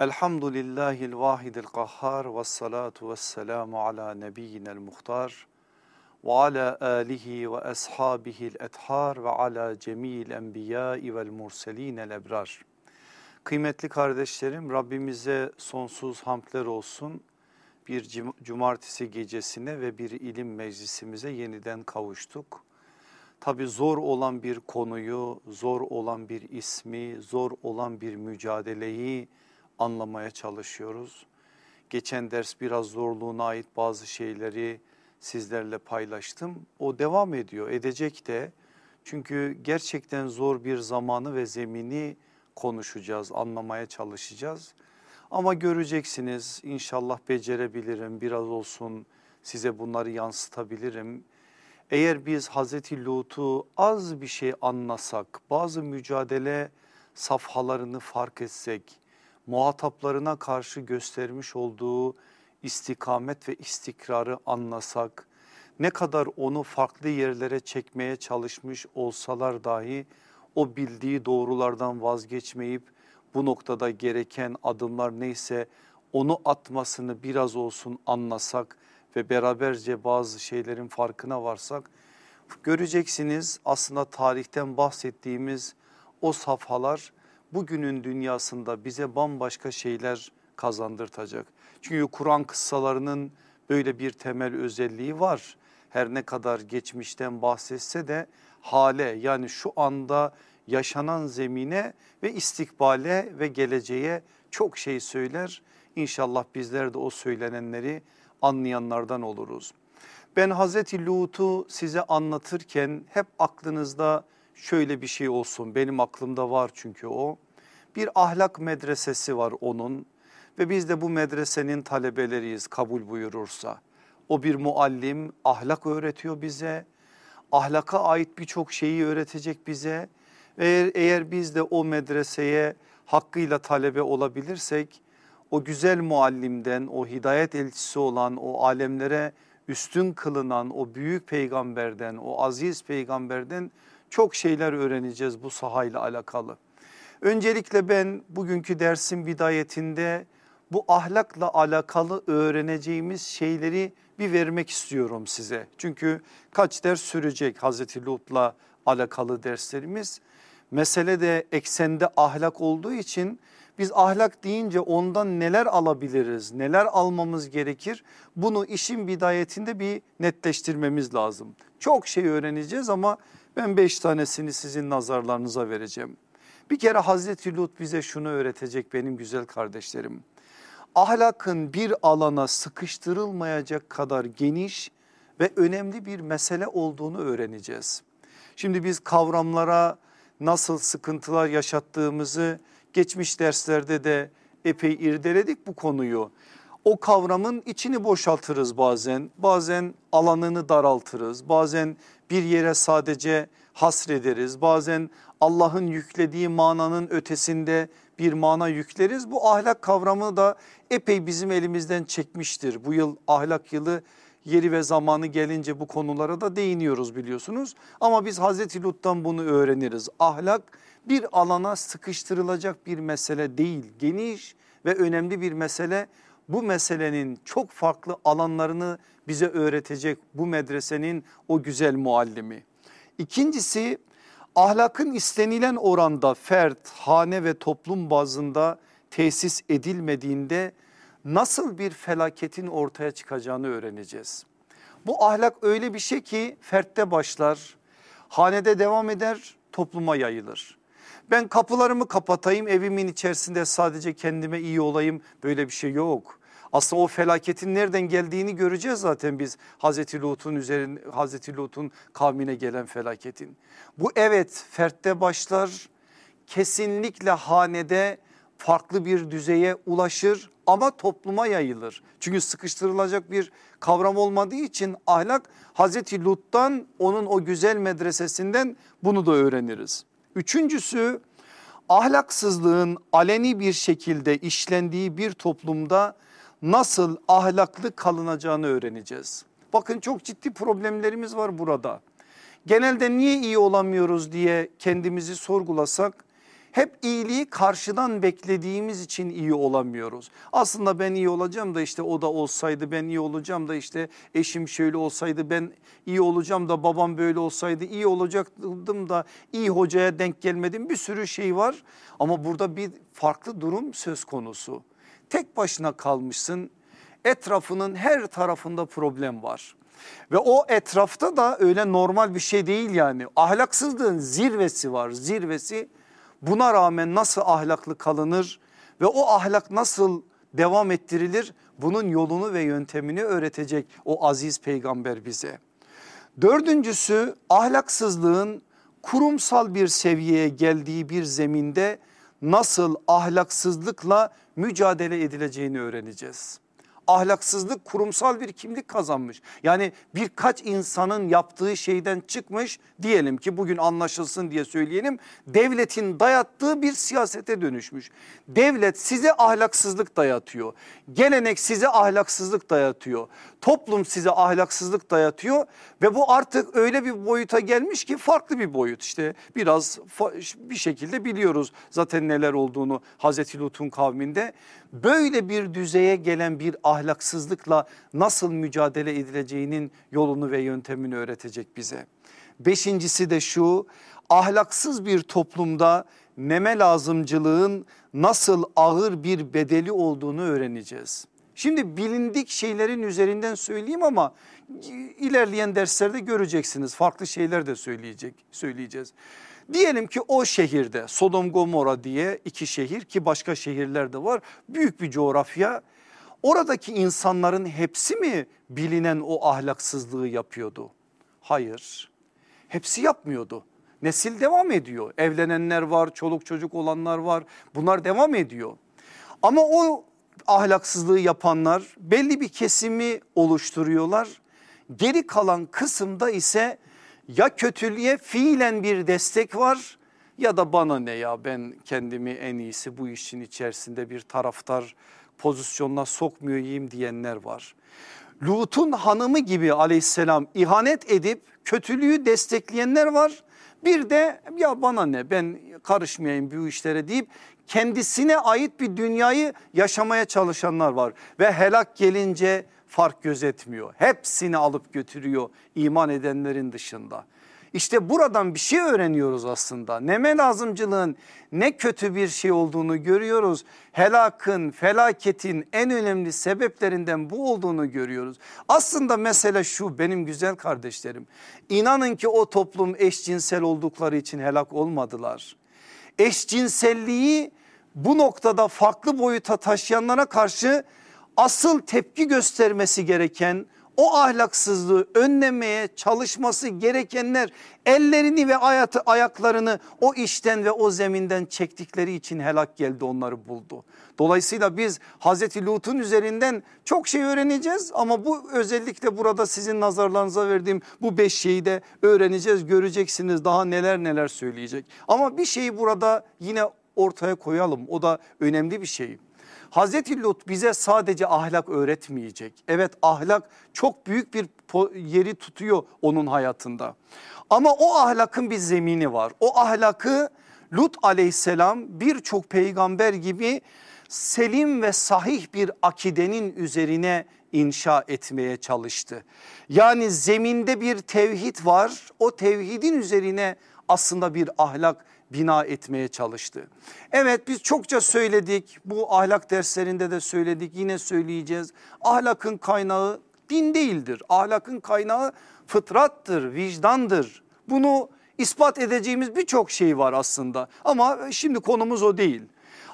Elhamdülillahil vahidil kahhar ve salatu ve selamu ala nebiyyinel muhtar ve ala alihi ve ashabihil ethar ve ala cemil enbiyai vel murselinel ebrar. Kıymetli kardeşlerim Rabbimize sonsuz hamdler olsun. Bir cumartesi gecesine ve bir ilim meclisimize yeniden kavuştuk. Tabi zor olan bir konuyu, zor olan bir ismi, zor olan bir mücadeleyi anlamaya çalışıyoruz. Geçen ders biraz zorluğuna ait bazı şeyleri sizlerle paylaştım. O devam ediyor, edecek de. Çünkü gerçekten zor bir zamanı ve zemini konuşacağız, anlamaya çalışacağız. Ama göreceksiniz inşallah becerebilirim, biraz olsun size bunları yansıtabilirim. Eğer biz Hazreti Lut'u az bir şey anlasak, bazı mücadele safhalarını fark etsek, muhataplarına karşı göstermiş olduğu istikamet ve istikrarı anlasak, ne kadar onu farklı yerlere çekmeye çalışmış olsalar dahi o bildiği doğrulardan vazgeçmeyip bu noktada gereken adımlar neyse onu atmasını biraz olsun anlasak ve beraberce bazı şeylerin farkına varsak göreceksiniz aslında tarihten bahsettiğimiz o safhalar bugünün dünyasında bize bambaşka şeyler kazandırtacak. Çünkü Kur'an kıssalarının böyle bir temel özelliği var. Her ne kadar geçmişten bahsetse de hale yani şu anda yaşanan zemine ve istikbale ve geleceğe çok şey söyler. İnşallah bizler de o söylenenleri anlayanlardan oluruz. Ben Hazreti Lut'u size anlatırken hep aklınızda şöyle bir şey olsun benim aklımda var çünkü o. Bir ahlak medresesi var onun ve biz de bu medresenin talebeleriyiz kabul buyurursa. O bir muallim ahlak öğretiyor bize ahlaka ait birçok şeyi öğretecek bize. Eğer, eğer biz de o medreseye hakkıyla talebe olabilirsek o güzel muallimden o hidayet elçisi olan o alemlere üstün kılınan o büyük peygamberden o aziz peygamberden çok şeyler öğreneceğiz bu sahayla alakalı. Öncelikle ben bugünkü dersin bidayetinde bu ahlakla alakalı öğreneceğimiz şeyleri bir vermek istiyorum size. Çünkü kaç ders sürecek Hazreti Lut'la alakalı derslerimiz. Mesele de eksende ahlak olduğu için biz ahlak deyince ondan neler alabiliriz, neler almamız gerekir? Bunu işin bidayetinde bir netleştirmemiz lazım. Çok şey öğreneceğiz ama ben beş tanesini sizin nazarlarınıza vereceğim. Bir kere Hazreti Lut bize şunu öğretecek benim güzel kardeşlerim. Ahlakın bir alana sıkıştırılmayacak kadar geniş ve önemli bir mesele olduğunu öğreneceğiz. Şimdi biz kavramlara nasıl sıkıntılar yaşattığımızı geçmiş derslerde de epey irdeledik bu konuyu. O kavramın içini boşaltırız bazen, bazen alanını daraltırız, bazen bir yere sadece hasrederiz, bazen Allah'ın yüklediği mananın ötesinde bir mana yükleriz. Bu ahlak kavramı da epey bizim elimizden çekmiştir. Bu yıl ahlak yılı yeri ve zamanı gelince bu konulara da değiniyoruz biliyorsunuz. Ama biz Hazreti Lut'tan bunu öğreniriz. Ahlak bir alana sıkıştırılacak bir mesele değil. Geniş ve önemli bir mesele. Bu meselenin çok farklı alanlarını bize öğretecek bu medresenin o güzel muallimi. İkincisi ahlakın istenilen oranda fert, hane ve toplum bazında tesis edilmediğinde nasıl bir felaketin ortaya çıkacağını öğreneceğiz. Bu ahlak öyle bir şey ki fertte başlar, hanede devam eder, topluma yayılır. Ben kapılarımı kapatayım evimin içerisinde sadece kendime iyi olayım böyle bir şey yok. Aslında o felaketin nereden geldiğini göreceğiz zaten biz Hazreti Lut'un üzerine Hazreti Lut'un kavmine gelen felaketin. Bu evet fertte başlar kesinlikle hanede farklı bir düzeye ulaşır ama topluma yayılır. Çünkü sıkıştırılacak bir kavram olmadığı için ahlak Hazreti Lut'tan onun o güzel medresesinden bunu da öğreniriz. Üçüncüsü ahlaksızlığın aleni bir şekilde işlendiği bir toplumda nasıl ahlaklı kalınacağını öğreneceğiz. Bakın çok ciddi problemlerimiz var burada. Genelde niye iyi olamıyoruz diye kendimizi sorgulasak hep iyiliği karşıdan beklediğimiz için iyi olamıyoruz. Aslında ben iyi olacağım da işte o da olsaydı ben iyi olacağım da işte eşim şöyle olsaydı ben iyi olacağım da babam böyle olsaydı iyi olacaktım da iyi hocaya denk gelmedim bir sürü şey var. Ama burada bir farklı durum söz konusu. Tek başına kalmışsın etrafının her tarafında problem var. Ve o etrafta da öyle normal bir şey değil yani. Ahlaksızlığın zirvesi var zirvesi. Buna rağmen nasıl ahlaklı kalınır ve o ahlak nasıl devam ettirilir? Bunun yolunu ve yöntemini öğretecek o aziz peygamber bize. Dördüncüsü ahlaksızlığın kurumsal bir seviyeye geldiği bir zeminde nasıl ahlaksızlıkla mücadele edileceğini öğreneceğiz ahlaksızlık kurumsal bir kimlik kazanmış. Yani birkaç insanın yaptığı şeyden çıkmış diyelim ki bugün anlaşılsın diye söyleyelim devletin dayattığı bir siyasete dönüşmüş. Devlet size ahlaksızlık dayatıyor. Gelenek size ahlaksızlık dayatıyor. Toplum size ahlaksızlık dayatıyor ve bu artık öyle bir boyuta gelmiş ki farklı bir boyut. İşte biraz bir şekilde biliyoruz zaten neler olduğunu Hazreti Lut'un kavminde. Böyle bir düzeye gelen bir ahlaksızlıkla nasıl mücadele edileceğinin yolunu ve yöntemini öğretecek bize. Beşincisi de şu ahlaksız bir toplumda neme lazımcılığın nasıl ağır bir bedeli olduğunu öğreneceğiz. Şimdi bilindik şeylerin üzerinden söyleyeyim ama ilerleyen derslerde göreceksiniz. Farklı şeyler de söyleyecek, söyleyeceğiz. Diyelim ki o şehirde Sodom Gomorra diye iki şehir ki başka şehirler de var. Büyük bir coğrafya. Oradaki insanların hepsi mi bilinen o ahlaksızlığı yapıyordu? Hayır. Hepsi yapmıyordu. Nesil devam ediyor. Evlenenler var, çoluk çocuk olanlar var. Bunlar devam ediyor. Ama o ahlaksızlığı yapanlar belli bir kesimi oluşturuyorlar. Geri kalan kısımda ise ya kötülüğe fiilen bir destek var ya da bana ne ya ben kendimi en iyisi bu işin içerisinde bir taraftar pozisyonuna sokmayayım diyenler var. Lut'un hanımı gibi aleyhisselam ihanet edip kötülüğü destekleyenler var. Bir de ya bana ne ben karışmayayım bu işlere deyip kendisine ait bir dünyayı yaşamaya çalışanlar var. Ve helak gelince fark gözetmiyor. Hepsini alıp götürüyor iman edenlerin dışında. İşte buradan bir şey öğreniyoruz aslında. Neme lazımcılığın ne kötü bir şey olduğunu görüyoruz. Helakın, felaketin en önemli sebeplerinden bu olduğunu görüyoruz. Aslında mesele şu benim güzel kardeşlerim. İnanın ki o toplum eşcinsel oldukları için helak olmadılar. Eşcinselliği bu noktada farklı boyuta taşıyanlara karşı asıl tepki göstermesi gereken o ahlaksızlığı önlemeye çalışması gerekenler ellerini ve hayatı, ayaklarını o işten ve o zeminden çektikleri için helak geldi onları buldu. Dolayısıyla biz Hazreti Lut'un üzerinden çok şey öğreneceğiz ama bu özellikle burada sizin nazarlarınıza verdiğim bu beş şeyi de öğreneceğiz göreceksiniz daha neler neler söyleyecek. Ama bir şeyi burada yine ortaya koyalım o da önemli bir şey. Hazreti Lut bize sadece ahlak öğretmeyecek. Evet ahlak çok büyük bir yeri tutuyor onun hayatında. Ama o ahlakın bir zemini var. O ahlakı Lut aleyhisselam birçok peygamber gibi selim ve sahih bir akidenin üzerine inşa etmeye çalıştı. Yani zeminde bir tevhid var. O tevhidin üzerine aslında bir ahlak bina etmeye çalıştı. Evet biz çokça söyledik bu ahlak derslerinde de söyledik yine söyleyeceğiz. Ahlakın kaynağı din değildir. Ahlakın kaynağı fıtrattır, vicdandır. Bunu ispat edeceğimiz birçok şey var aslında ama şimdi konumuz o değil.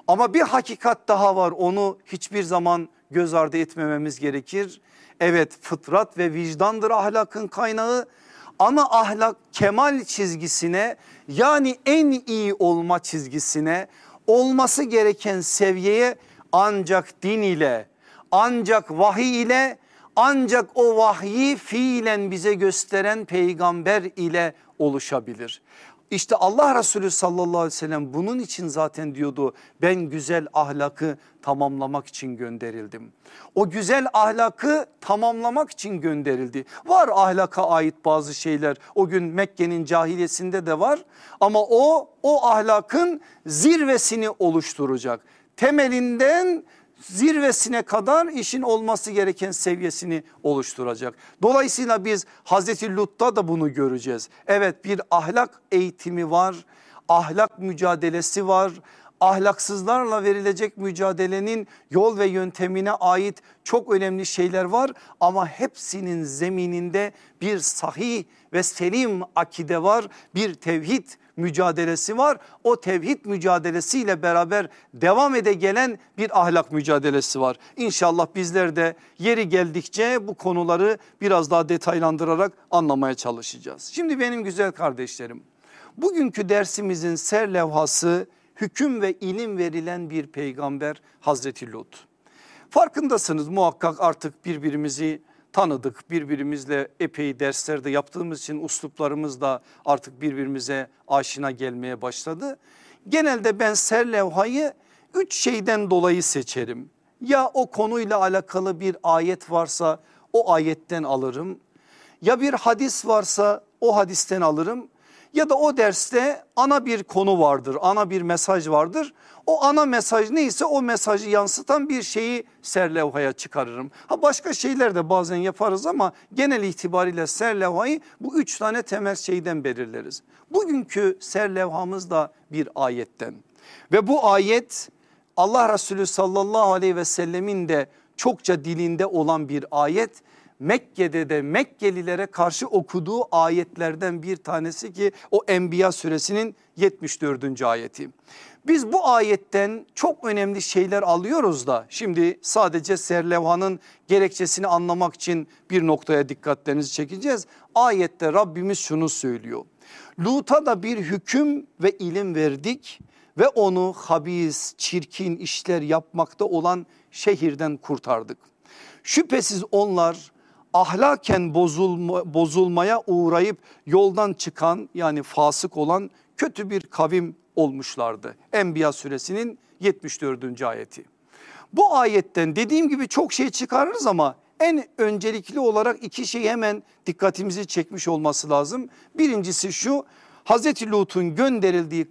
Ama bir hakikat daha var onu hiçbir zaman göz ardı etmememiz gerekir. Evet fıtrat ve vicdandır ahlakın kaynağı ama ahlak kemal çizgisine yani en iyi olma çizgisine olması gereken seviyeye ancak din ile ancak vahiy ile ancak o vahyi fiilen bize gösteren peygamber ile oluşabilir. İşte Allah Resulü sallallahu aleyhi ve sellem bunun için zaten diyordu ben güzel ahlakı tamamlamak için gönderildim. O güzel ahlakı tamamlamak için gönderildi. Var ahlaka ait bazı şeyler o gün Mekke'nin cahiliyesinde de var ama o o ahlakın zirvesini oluşturacak. Temelinden zirvesine kadar işin olması gereken seviyesini oluşturacak. Dolayısıyla biz Hazreti Lut'ta da bunu göreceğiz. Evet bir ahlak eğitimi var, ahlak mücadelesi var. Ahlaksızlarla verilecek mücadelenin yol ve yöntemine ait çok önemli şeyler var ama hepsinin zemininde bir sahih ve selim akide var, bir tevhid mücadelesi var. O tevhid mücadelesiyle beraber devam ede gelen bir ahlak mücadelesi var. İnşallah bizler de yeri geldikçe bu konuları biraz daha detaylandırarak anlamaya çalışacağız. Şimdi benim güzel kardeşlerim bugünkü dersimizin ser levhası hüküm ve ilim verilen bir peygamber Hazreti Lut. Farkındasınız muhakkak artık birbirimizi tanıdık. Birbirimizle epey derslerde yaptığımız için usluplarımız da artık birbirimize aşina gelmeye başladı. Genelde ben serlevhayı üç şeyden dolayı seçerim. Ya o konuyla alakalı bir ayet varsa o ayetten alırım. Ya bir hadis varsa o hadisten alırım ya da o derste ana bir konu vardır, ana bir mesaj vardır. O ana mesaj neyse o mesajı yansıtan bir şeyi serlevhaya çıkarırım. Ha başka şeyler de bazen yaparız ama genel itibariyle serlevhayı bu üç tane temel şeyden belirleriz. Bugünkü serlevhamız da bir ayetten ve bu ayet Allah Resulü sallallahu aleyhi ve sellemin de çokça dilinde olan bir ayet Mekke'de de Mekkelilere karşı okuduğu ayetlerden bir tanesi ki o Enbiya suresinin 74. ayeti. Biz bu ayetten çok önemli şeyler alıyoruz da şimdi sadece serlevhanın gerekçesini anlamak için bir noktaya dikkatlerinizi çekeceğiz. Ayette Rabbimiz şunu söylüyor. Lut'a da bir hüküm ve ilim verdik ve onu habis, çirkin işler yapmakta olan şehirden kurtardık. Şüphesiz onlar ahlaken bozulma, bozulmaya uğrayıp yoldan çıkan yani fasık olan kötü bir kavim olmuşlardı. Enbiya suresinin 74. ayeti. Bu ayetten dediğim gibi çok şey çıkarırız ama en öncelikli olarak iki şey hemen dikkatimizi çekmiş olması lazım. Birincisi şu Hazreti Lut'un gönderildiği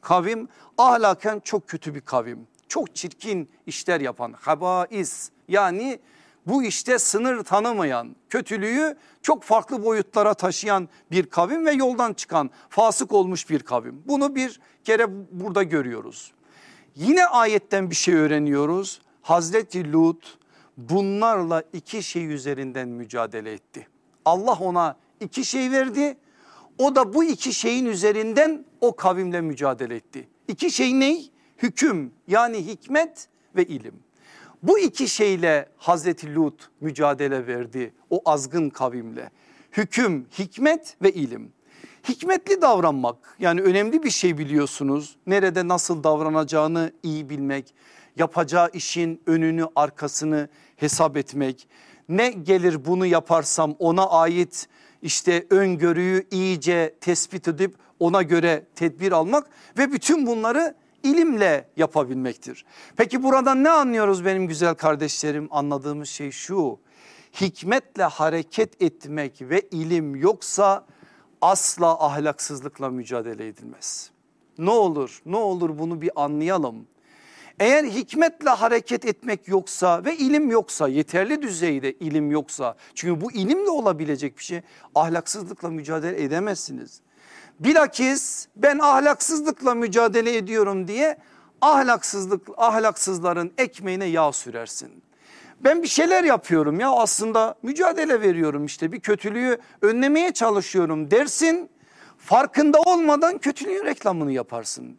kavim ahlaken çok kötü bir kavim. Çok çirkin işler yapan habais yani bu işte sınır tanımayan kötülüğü çok farklı boyutlara taşıyan bir kavim ve yoldan çıkan fasık olmuş bir kavim. Bunu bir kere burada görüyoruz. Yine ayetten bir şey öğreniyoruz. Hazreti Lut bunlarla iki şey üzerinden mücadele etti. Allah ona iki şey verdi. O da bu iki şeyin üzerinden o kavimle mücadele etti. İki şey ney? Hüküm yani hikmet ve ilim. Bu iki şeyle Hazreti Lut mücadele verdi o azgın kavimle. Hüküm, hikmet ve ilim. Hikmetli davranmak yani önemli bir şey biliyorsunuz. Nerede nasıl davranacağını iyi bilmek, yapacağı işin önünü arkasını hesap etmek. Ne gelir bunu yaparsam ona ait işte öngörüyü iyice tespit edip ona göre tedbir almak ve bütün bunları ilimle yapabilmektir. Peki buradan ne anlıyoruz benim güzel kardeşlerim? Anladığımız şey şu. Hikmetle hareket etmek ve ilim yoksa asla ahlaksızlıkla mücadele edilmez. Ne olur ne olur bunu bir anlayalım. Eğer hikmetle hareket etmek yoksa ve ilim yoksa yeterli düzeyde ilim yoksa çünkü bu ilimle olabilecek bir şey ahlaksızlıkla mücadele edemezsiniz. Bilakis ben ahlaksızlıkla mücadele ediyorum diye ahlaksızlık ahlaksızların ekmeğine yağ sürersin. Ben bir şeyler yapıyorum ya aslında mücadele veriyorum işte bir kötülüğü önlemeye çalışıyorum dersin. Farkında olmadan kötülüğün reklamını yaparsın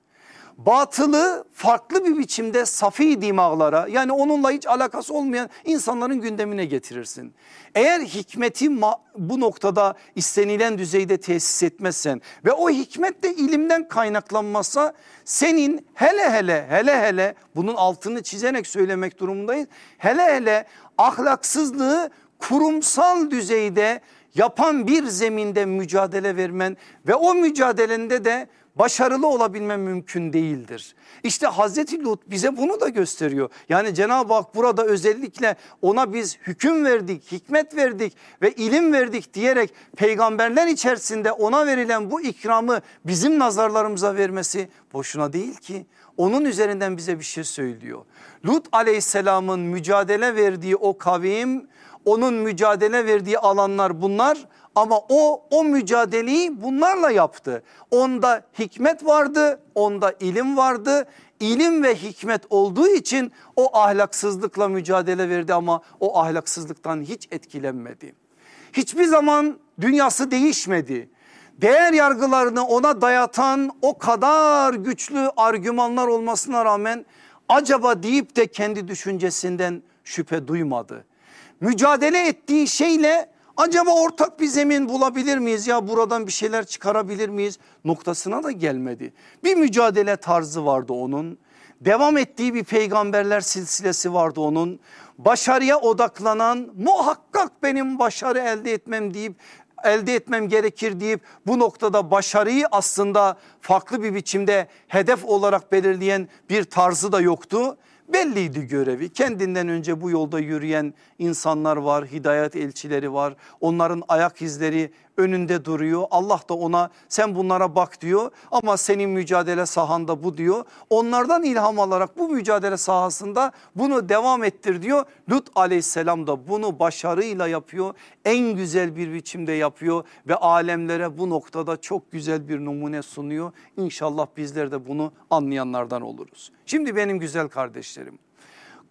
batılı farklı bir biçimde safi dimağlara yani onunla hiç alakası olmayan insanların gündemine getirirsin. Eğer hikmeti bu noktada istenilen düzeyde tesis etmezsen ve o hikmet de ilimden kaynaklanmazsa senin hele hele hele hele bunun altını çizerek söylemek durumundayız. Hele hele ahlaksızlığı kurumsal düzeyde yapan bir zeminde mücadele vermen ve o mücadelende de başarılı olabilmen mümkün değildir. İşte Hazreti Lut bize bunu da gösteriyor. Yani Cenab-ı Hak burada özellikle ona biz hüküm verdik, hikmet verdik ve ilim verdik diyerek peygamberler içerisinde ona verilen bu ikramı bizim nazarlarımıza vermesi boşuna değil ki. Onun üzerinden bize bir şey söylüyor. Lut aleyhisselamın mücadele verdiği o kavim onun mücadele verdiği alanlar bunlar ama o o mücadeleyi bunlarla yaptı. Onda hikmet vardı, onda ilim vardı. İlim ve hikmet olduğu için o ahlaksızlıkla mücadele verdi ama o ahlaksızlıktan hiç etkilenmedi. Hiçbir zaman dünyası değişmedi. Değer yargılarını ona dayatan o kadar güçlü argümanlar olmasına rağmen acaba deyip de kendi düşüncesinden şüphe duymadı. Mücadele ettiği şeyle Acaba ortak bir zemin bulabilir miyiz ya buradan bir şeyler çıkarabilir miyiz noktasına da gelmedi. Bir mücadele tarzı vardı onun. Devam ettiği bir peygamberler silsilesi vardı onun. Başarıya odaklanan muhakkak benim başarı elde etmem deyip elde etmem gerekir deyip bu noktada başarıyı aslında farklı bir biçimde hedef olarak belirleyen bir tarzı da yoktu. Belliydi görevi. Kendinden önce bu yolda yürüyen insanlar var hidayet elçileri var. Onların ayak izleri önünde duruyor. Allah da ona sen bunlara bak diyor ama senin mücadele sahanda bu diyor. Onlardan ilham alarak bu mücadele sahasında bunu devam ettir diyor. Lut aleyhisselam da bunu başarıyla yapıyor. En güzel bir biçimde yapıyor ve alemlere bu noktada çok güzel bir numune sunuyor. İnşallah bizler de bunu anlayanlardan oluruz. Şimdi benim güzel kardeşlerim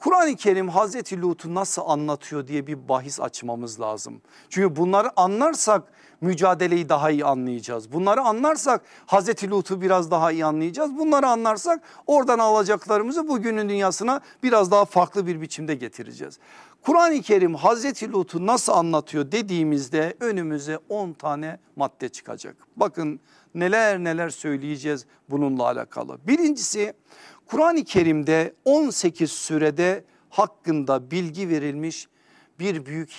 Kur'an-ı Kerim Hazreti Lut'u nasıl anlatıyor diye bir bahis açmamız lazım. Çünkü bunları anlarsak mücadeleyi daha iyi anlayacağız. Bunları anlarsak Hazreti Lut'u biraz daha iyi anlayacağız. Bunları anlarsak oradan alacaklarımızı bugünün dünyasına biraz daha farklı bir biçimde getireceğiz. Kur'an-ı Kerim Hazreti Lut'u nasıl anlatıyor dediğimizde önümüze 10 tane madde çıkacak. Bakın neler neler söyleyeceğiz bununla alakalı. Birincisi Kur'an-ı Kerim'de 18 sürede hakkında bilgi verilmiş bir büyük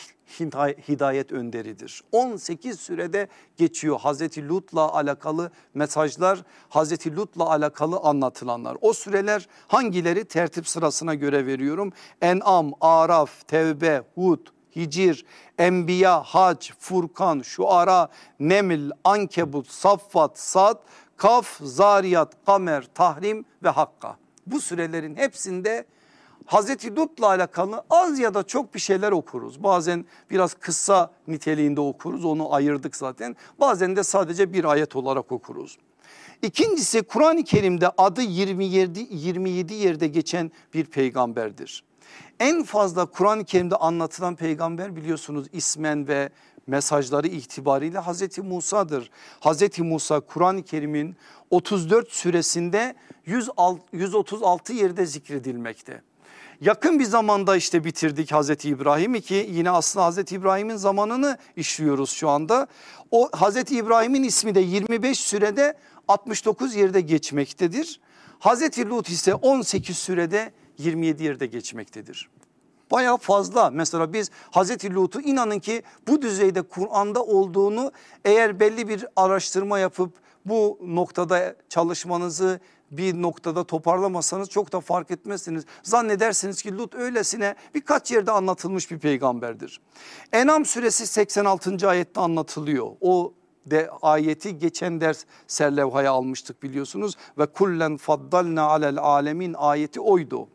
hidayet önderidir. 18 sürede geçiyor Hazreti Lut'la alakalı mesajlar, Hazreti Lut'la alakalı anlatılanlar. O süreler hangileri tertip sırasına göre veriyorum. En'am, Araf, Tevbe, Hud, Hicir, Enbiya, Hac, Furkan, Şuara, Neml, Ankebut, Saffat, Sad, Kaf, Zariyat, Kamer, Tahrim ve Hakka. Bu sürelerin hepsinde Hazreti Lut'la alakalı az ya da çok bir şeyler okuruz. Bazen biraz kısa niteliğinde okuruz onu ayırdık zaten. Bazen de sadece bir ayet olarak okuruz. İkincisi Kur'an-ı Kerim'de adı 27, 27 yerde geçen bir peygamberdir. En fazla Kur'an-ı Kerim'de anlatılan peygamber biliyorsunuz ismen ve mesajları itibariyle Hazreti Musa'dır. Hazreti Musa Kur'an-ı Kerim'in 34 süresinde 136 yerde zikredilmekte. Yakın bir zamanda işte bitirdik Hazreti İbrahim'i ki yine aslında Hazreti İbrahim'in zamanını işliyoruz şu anda. O Hazreti İbrahim'in ismi de 25 sürede 69 yerde geçmektedir. Hazreti Lut ise 18 sürede 27 yerde geçmektedir. Baya fazla mesela biz Hazreti Lut'u inanın ki bu düzeyde Kur'an'da olduğunu eğer belli bir araştırma yapıp bu noktada çalışmanızı bir noktada toparlamasanız çok da fark etmezsiniz. Zannedersiniz ki Lut öylesine birkaç yerde anlatılmış bir peygamberdir. Enam suresi 86. ayette anlatılıyor. O de ayeti geçen ders serlevhaya almıştık biliyorsunuz ve kullen faddalna alel alemin ayeti oydu.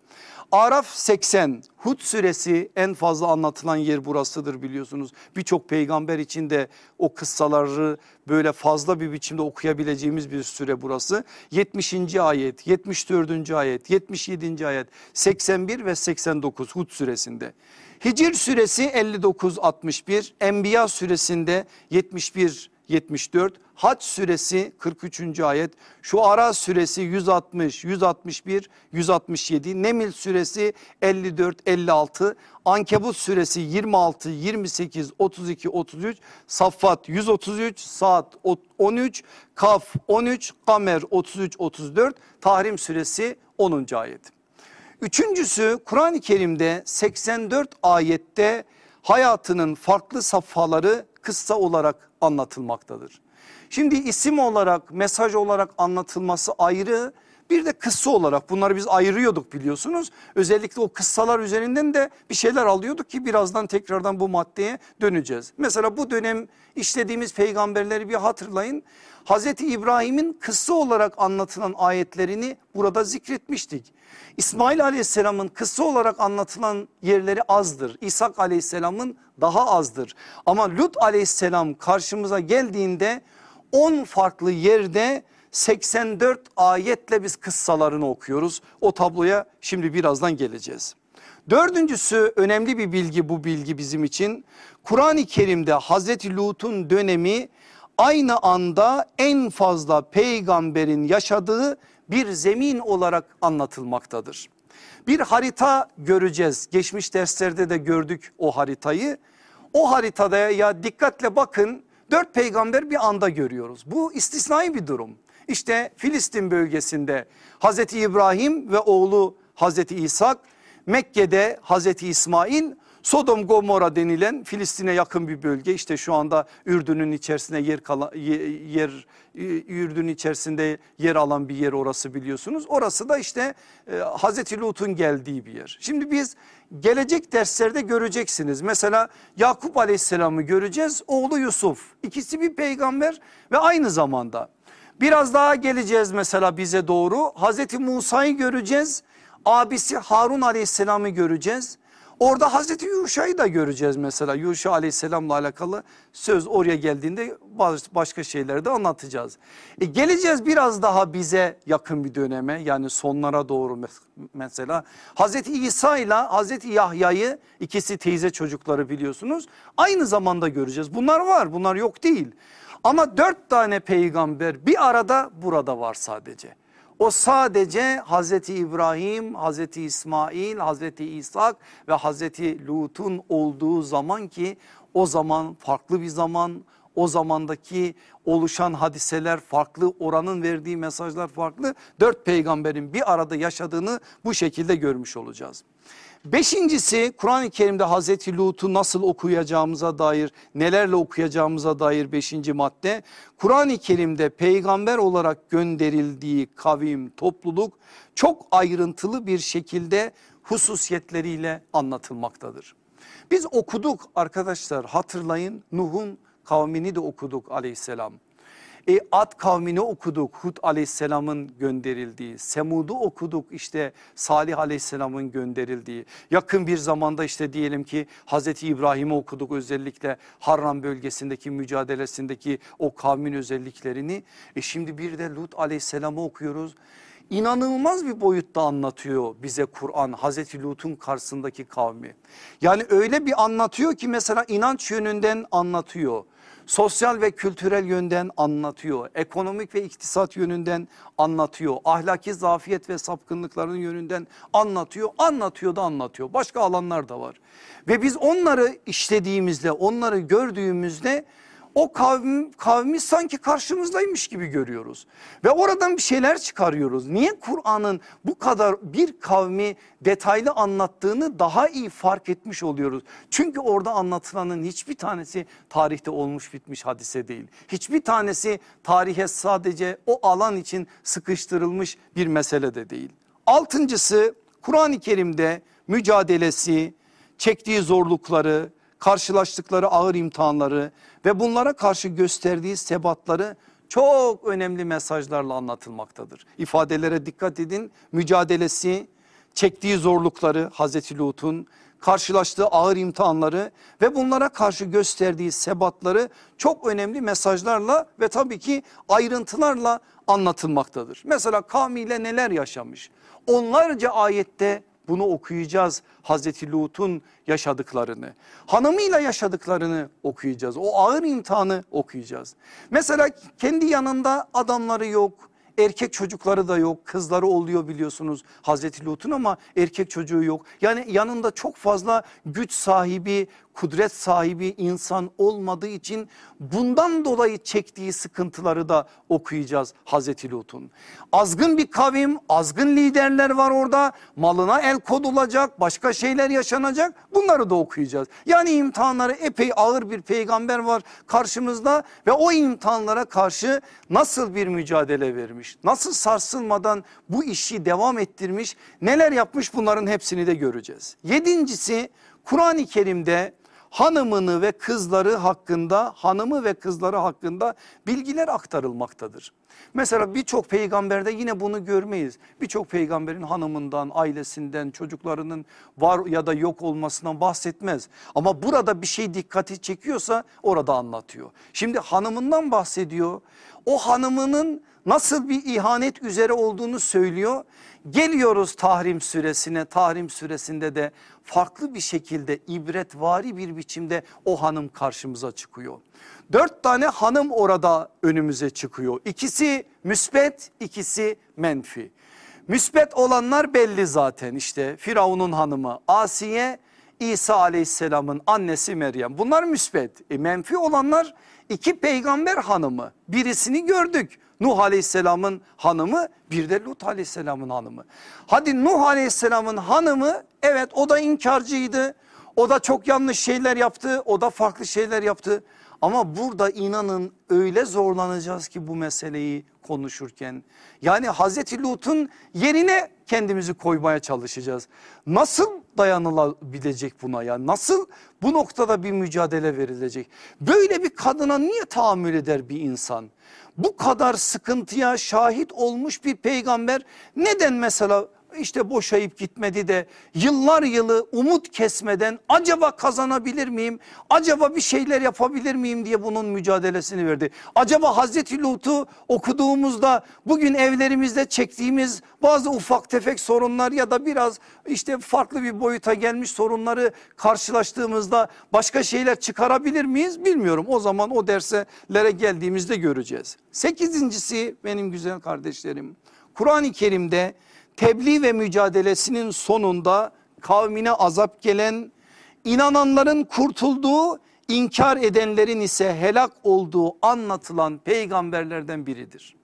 Araf 80 Hud suresi en fazla anlatılan yer burasıdır biliyorsunuz. Birçok peygamber için de o kıssaları böyle fazla bir biçimde okuyabileceğimiz bir süre burası. 70. ayet, 74. ayet, 77. ayet, 81 ve 89 Hud suresinde. Hicr suresi 59-61, Enbiya suresinde 71 74, Haç suresi 43. ayet, Şu Ara suresi 160, 161, 167, Nemil suresi 54, 56, Ankebut suresi 26, 28, 32, 33, Saffat 133, Saat 13, Kaf 13, Kamer 33, 34, Tahrim suresi 10. ayet. Üçüncüsü Kur'an-ı Kerim'de 84 ayette hayatının farklı safhaları kıssa olarak anlatılmaktadır. Şimdi isim olarak mesaj olarak anlatılması ayrı bir de kıssa olarak bunları biz ayırıyorduk biliyorsunuz. Özellikle o kıssalar üzerinden de bir şeyler alıyorduk ki birazdan tekrardan bu maddeye döneceğiz. Mesela bu dönem işlediğimiz peygamberleri bir hatırlayın. Hazreti İbrahim'in kıssa olarak anlatılan ayetlerini burada zikretmiştik. İsmail aleyhisselamın kıssa olarak anlatılan yerleri azdır. İshak aleyhisselamın daha azdır. Ama Lut aleyhisselam karşımıza geldiğinde 10 farklı yerde 84 ayetle biz kıssalarını okuyoruz. O tabloya şimdi birazdan geleceğiz. Dördüncüsü önemli bir bilgi bu bilgi bizim için. Kur'an-ı Kerim'de Hazreti Lut'un dönemi aynı anda en fazla peygamberin yaşadığı bir zemin olarak anlatılmaktadır. Bir harita göreceğiz. Geçmiş derslerde de gördük o haritayı. O haritada ya dikkatle bakın dört peygamber bir anda görüyoruz. Bu istisnai bir durum. İşte Filistin bölgesinde Hazreti İbrahim ve oğlu Hazreti İshak, Mekke'de Hazreti İsmail, Sodom Gomorra denilen Filistin'e yakın bir bölge işte şu anda Ürdün'ün içerisinde yer kalan yer Ürdün içerisinde yer alan bir yer orası biliyorsunuz. Orası da işte e, Hazreti Lut'un geldiği bir yer. Şimdi biz gelecek derslerde göreceksiniz. Mesela Yakup Aleyhisselam'ı göreceğiz. Oğlu Yusuf. İkisi bir peygamber ve aynı zamanda Biraz daha geleceğiz mesela bize doğru. Hazreti Musa'yı göreceğiz. Abisi Harun aleyhisselamı göreceğiz. Orada Hazreti Yuşa'yı da göreceğiz mesela. Yuşa aleyhisselamla alakalı söz oraya geldiğinde başka şeyleri de anlatacağız. E geleceğiz biraz daha bize yakın bir döneme yani sonlara doğru mesela. Hazreti İsa ile Hazreti Yahya'yı ikisi teyze çocukları biliyorsunuz. Aynı zamanda göreceğiz. Bunlar var bunlar yok değil. Ama dört tane peygamber bir arada burada var sadece. O sadece Hazreti İbrahim, Hazreti İsmail, Hazreti İshak ve Hazreti Lut'un olduğu zaman ki o zaman farklı bir zaman o zamandaki oluşan hadiseler farklı oranın verdiği mesajlar farklı dört peygamberin bir arada yaşadığını bu şekilde görmüş olacağız. Beşincisi Kur'an-ı Kerim'de Hazreti Lut'u nasıl okuyacağımıza dair nelerle okuyacağımıza dair beşinci madde. Kur'an-ı Kerim'de peygamber olarak gönderildiği kavim topluluk çok ayrıntılı bir şekilde hususiyetleriyle anlatılmaktadır. Biz okuduk arkadaşlar hatırlayın Nuh'un kavmini de okuduk aleyhisselam. E, Ad kavmini okuduk Hud aleyhisselamın gönderildiği. Semud'u okuduk işte Salih aleyhisselamın gönderildiği. Yakın bir zamanda işte diyelim ki Hazreti İbrahim'i okuduk özellikle Harran bölgesindeki mücadelesindeki o kavmin özelliklerini. E şimdi bir de Lut aleyhisselamı okuyoruz inanılmaz bir boyutta anlatıyor bize Kur'an Hazreti Lut'un karşısındaki kavmi. Yani öyle bir anlatıyor ki mesela inanç yönünden anlatıyor sosyal ve kültürel yönden anlatıyor. Ekonomik ve iktisat yönünden anlatıyor. Ahlaki zafiyet ve sapkınlıkların yönünden anlatıyor. Anlatıyor da anlatıyor. Başka alanlar da var. Ve biz onları işlediğimizde onları gördüğümüzde o kavmi, kavmi sanki karşımızdaymış gibi görüyoruz. Ve oradan bir şeyler çıkarıyoruz. Niye Kur'an'ın bu kadar bir kavmi detaylı anlattığını daha iyi fark etmiş oluyoruz. Çünkü orada anlatılanın hiçbir tanesi tarihte olmuş bitmiş hadise değil. Hiçbir tanesi tarihe sadece o alan için sıkıştırılmış bir mesele de değil. Altıncısı Kur'an-ı Kerim'de mücadelesi, çektiği zorlukları, karşılaştıkları ağır imtihanları ve bunlara karşı gösterdiği sebatları çok önemli mesajlarla anlatılmaktadır. İfadelere dikkat edin mücadelesi çektiği zorlukları Hazreti Lut'un karşılaştığı ağır imtihanları ve bunlara karşı gösterdiği sebatları çok önemli mesajlarla ve tabii ki ayrıntılarla anlatılmaktadır. Mesela kavmiyle neler yaşamış onlarca ayette bunu okuyacağız Hazreti Lut'un yaşadıklarını. Hanımıyla yaşadıklarını okuyacağız. O ağır imtihanı okuyacağız. Mesela kendi yanında adamları yok. Erkek çocukları da yok kızları oluyor biliyorsunuz Hazreti Lut'un ama erkek çocuğu yok. Yani yanında çok fazla güç sahibi kudret sahibi insan olmadığı için bundan dolayı çektiği sıkıntıları da okuyacağız Hazreti Lut'un. Azgın bir kavim, azgın liderler var orada. Malına el kodulacak, başka şeyler yaşanacak. Bunları da okuyacağız. Yani imtihanları epey ağır bir peygamber var karşımızda ve o imtihanlara karşı nasıl bir mücadele vermiş? Nasıl sarsılmadan bu işi devam ettirmiş? Neler yapmış bunların hepsini de göreceğiz. Yedincisi Kur'an-ı Kerim'de hanımını ve kızları hakkında hanımı ve kızları hakkında bilgiler aktarılmaktadır. Mesela birçok peygamberde yine bunu görmeyiz. Birçok peygamberin hanımından, ailesinden, çocuklarının var ya da yok olmasından bahsetmez. Ama burada bir şey dikkati çekiyorsa orada anlatıyor. Şimdi hanımından bahsediyor. O hanımının nasıl bir ihanet üzere olduğunu söylüyor. Geliyoruz Tahrim süresine. Tahrim süresinde de farklı bir şekilde ibretvari bir biçimde o hanım karşımıza çıkıyor. Dört tane hanım orada önümüze çıkıyor. İkisi müsbet, ikisi menfi. Müsbet olanlar belli zaten işte Firavun'un hanımı Asiye, İsa aleyhisselamın annesi Meryem. Bunlar müsbet. E, menfi olanlar iki peygamber hanımı. Birisini gördük. Nuh aleyhisselamın hanımı bir de Lut aleyhisselamın hanımı. Hadi Nuh aleyhisselamın hanımı evet o da inkarcıydı. O da çok yanlış şeyler yaptı. O da farklı şeyler yaptı. Ama burada inanın öyle zorlanacağız ki bu meseleyi konuşurken. Yani Hazreti Lut'un yerine kendimizi koymaya çalışacağız. Nasıl dayanılabilecek buna ya? Nasıl bu noktada bir mücadele verilecek? Böyle bir kadına niye tahammül eder bir insan? Bu kadar sıkıntıya şahit olmuş bir peygamber neden mesela işte boşayıp gitmedi de yıllar yılı umut kesmeden acaba kazanabilir miyim? Acaba bir şeyler yapabilir miyim diye bunun mücadelesini verdi. Acaba Hazreti Lut'u okuduğumuzda bugün evlerimizde çektiğimiz bazı ufak tefek sorunlar ya da biraz işte farklı bir boyuta gelmiş sorunları karşılaştığımızda başka şeyler çıkarabilir miyiz bilmiyorum. O zaman o derslere geldiğimizde göreceğiz. Sekizincisi benim güzel kardeşlerim Kur'an-ı Kerim'de tebliğ ve mücadelesinin sonunda kavmine azap gelen inananların kurtulduğu inkar edenlerin ise helak olduğu anlatılan peygamberlerden biridir.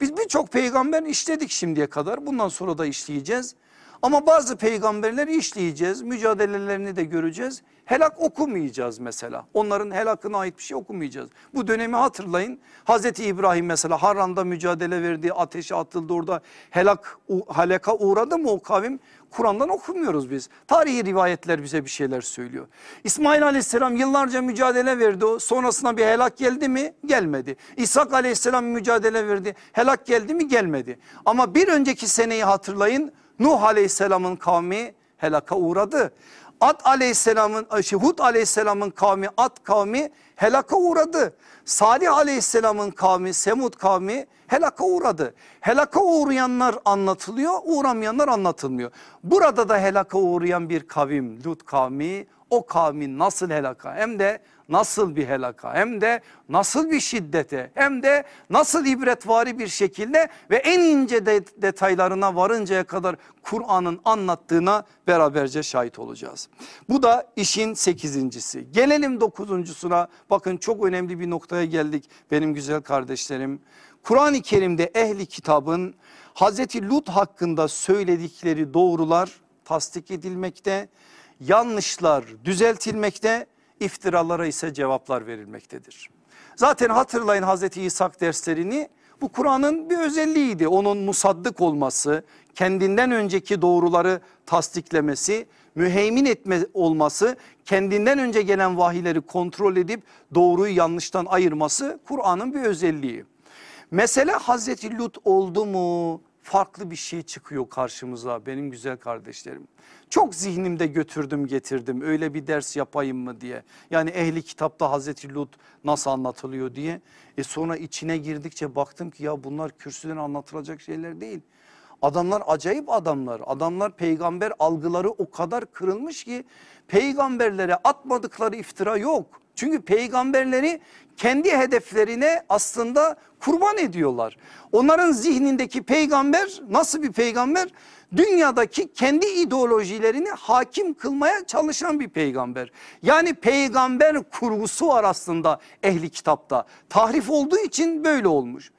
Biz birçok peygamber işledik şimdiye kadar bundan sonra da işleyeceğiz. Ama bazı peygamberleri işleyeceğiz mücadelelerini de göreceğiz. Helak okumayacağız mesela onların helakına ait bir şey okumayacağız. Bu dönemi hatırlayın Hazreti İbrahim mesela Harran'da mücadele verdiği ateşe atıldı orada helak halaka uğradı mı o kavim? Kur'an'dan okumuyoruz biz. Tarihi rivayetler bize bir şeyler söylüyor. İsmail aleyhisselam yıllarca mücadele verdi. Sonrasında bir helak geldi mi? Gelmedi. İshak aleyhisselam mücadele verdi. Helak geldi mi? Gelmedi. Ama bir önceki seneyi hatırlayın. Nuh aleyhisselamın kavmi helaka uğradı. Ad aleyhisselamın şey, Hud aleyhisselamın kavmi Ad kavmi helaka uğradı. Salih aleyhisselamın kavmi Semud kavmi helaka uğradı. Helaka uğrayanlar anlatılıyor uğramayanlar anlatılmıyor. Burada da helaka uğrayan bir kavim Lut kavmi o kavmin nasıl helaka hem de nasıl bir helaka hem de nasıl bir şiddete hem de nasıl ibretvari bir şekilde ve en ince de detaylarına varıncaya kadar Kur'an'ın anlattığına beraberce şahit olacağız. Bu da işin sekizincisi. Gelelim dokuzuncusuna bakın çok önemli bir noktaya geldik benim güzel kardeşlerim. Kur'an-ı Kerim'de ehli kitabın Hazreti Lut hakkında söyledikleri doğrular tasdik edilmekte, yanlışlar düzeltilmekte iftiralara ise cevaplar verilmektedir. Zaten hatırlayın Hazreti İshak derslerini bu Kur'an'ın bir özelliğiydi. Onun musaddık olması, kendinden önceki doğruları tasdiklemesi, müheymin etme olması, kendinden önce gelen vahiyleri kontrol edip doğruyu yanlıştan ayırması Kur'an'ın bir özelliği. Mesele Hazreti Lut oldu mu farklı bir şey çıkıyor karşımıza benim güzel kardeşlerim. Çok zihnimde götürdüm getirdim öyle bir ders yapayım mı diye. Yani ehli kitapta Hazreti Lut nasıl anlatılıyor diye. E sonra içine girdikçe baktım ki ya bunlar kürsüden anlatılacak şeyler değil. Adamlar acayip adamlar. Adamlar peygamber algıları o kadar kırılmış ki peygamberlere atmadıkları iftira yok. Çünkü peygamberleri kendi hedeflerine aslında kurban ediyorlar. Onların zihnindeki peygamber nasıl bir peygamber? Dünyadaki kendi ideolojilerini hakim kılmaya çalışan bir peygamber. Yani peygamber kurgusu var aslında ehli kitapta. Tahrif olduğu için böyle olmuş.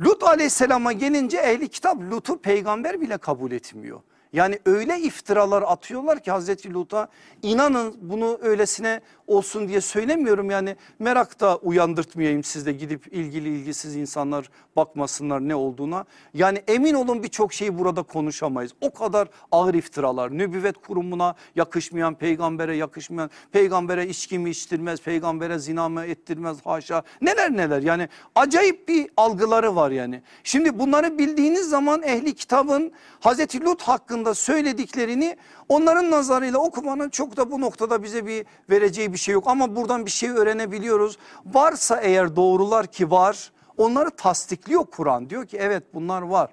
Lut aleyhisselama gelince ehli kitap Lut'u peygamber bile kabul etmiyor. Yani öyle iftiralar atıyorlar ki Hazreti Lut'a inanın bunu öylesine olsun diye söylemiyorum. Yani merak da uyandırtmayayım sizde gidip ilgili ilgisiz insanlar bakmasınlar ne olduğuna. Yani emin olun birçok şeyi burada konuşamayız. O kadar ağır iftiralar nübüvvet kurumuna yakışmayan peygambere yakışmayan peygambere içki mi içtirmez peygambere zina mı ettirmez haşa neler neler yani acayip bir algıları var yani. Şimdi bunları bildiğiniz zaman ehli kitabın Hazreti Lut hakkında söylediklerini onların nazarıyla okumanın çok da bu noktada bize bir vereceği bir şey yok. Ama buradan bir şey öğrenebiliyoruz. Varsa eğer doğrular ki var onları tasdikliyor Kur'an. Diyor ki evet bunlar var.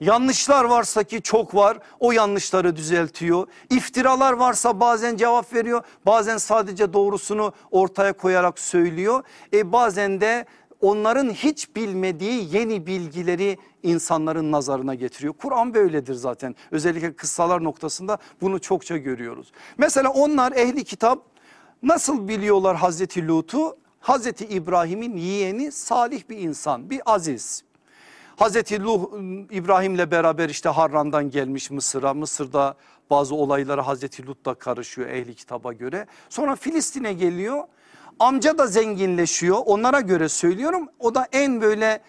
Yanlışlar varsa ki çok var o yanlışları düzeltiyor. İftiralar varsa bazen cevap veriyor bazen sadece doğrusunu ortaya koyarak söylüyor. E bazen de onların hiç bilmediği yeni bilgileri insanların nazarına getiriyor. Kur'an böyledir zaten özellikle kıssalar noktasında bunu çokça görüyoruz. Mesela onlar ehli kitap nasıl biliyorlar Hazreti Lut'u? Hazreti İbrahim'in yeğeni salih bir insan bir aziz. Hazreti Luh İbrahim'le beraber işte Harran'dan gelmiş Mısır'a. Mısır'da bazı olaylara Hazreti Lut da karışıyor ehli kitaba göre. Sonra Filistin'e geliyor. Amca da zenginleşiyor. Onlara göre söylüyorum. O da en böyle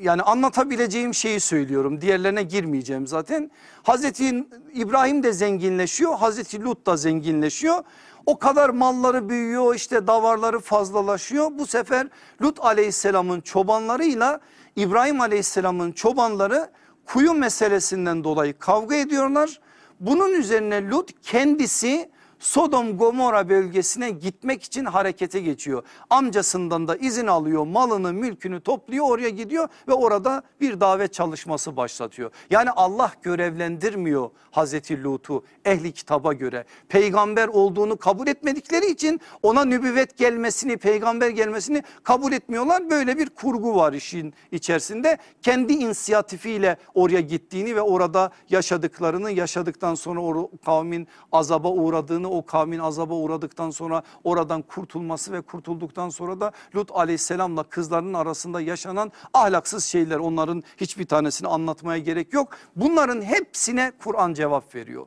yani anlatabileceğim şeyi söylüyorum. Diğerlerine girmeyeceğim zaten. Hazreti İbrahim de zenginleşiyor. Hazreti Lut da zenginleşiyor. O kadar malları büyüyor işte davarları fazlalaşıyor. Bu sefer Lut aleyhisselamın çobanlarıyla İbrahim aleyhisselamın çobanları kuyu meselesinden dolayı kavga ediyorlar. Bunun üzerine Lut kendisi Sodom Gomorra bölgesine gitmek için harekete geçiyor. Amcasından da izin alıyor malını mülkünü topluyor oraya gidiyor ve orada bir davet çalışması başlatıyor. Yani Allah görevlendirmiyor Hazreti Lut'u ehli kitaba göre. Peygamber olduğunu kabul etmedikleri için ona nübüvvet gelmesini peygamber gelmesini kabul etmiyorlar. Böyle bir kurgu var işin içerisinde. Kendi inisiyatifiyle oraya gittiğini ve orada yaşadıklarını yaşadıktan sonra o kavmin azaba uğradığını o kavmin azaba uğradıktan sonra oradan kurtulması ve kurtulduktan sonra da Lut aleyhisselamla kızlarının arasında yaşanan ahlaksız şeyler onların hiçbir tanesini anlatmaya gerek yok. Bunların hepsine Kur'an cevap veriyor.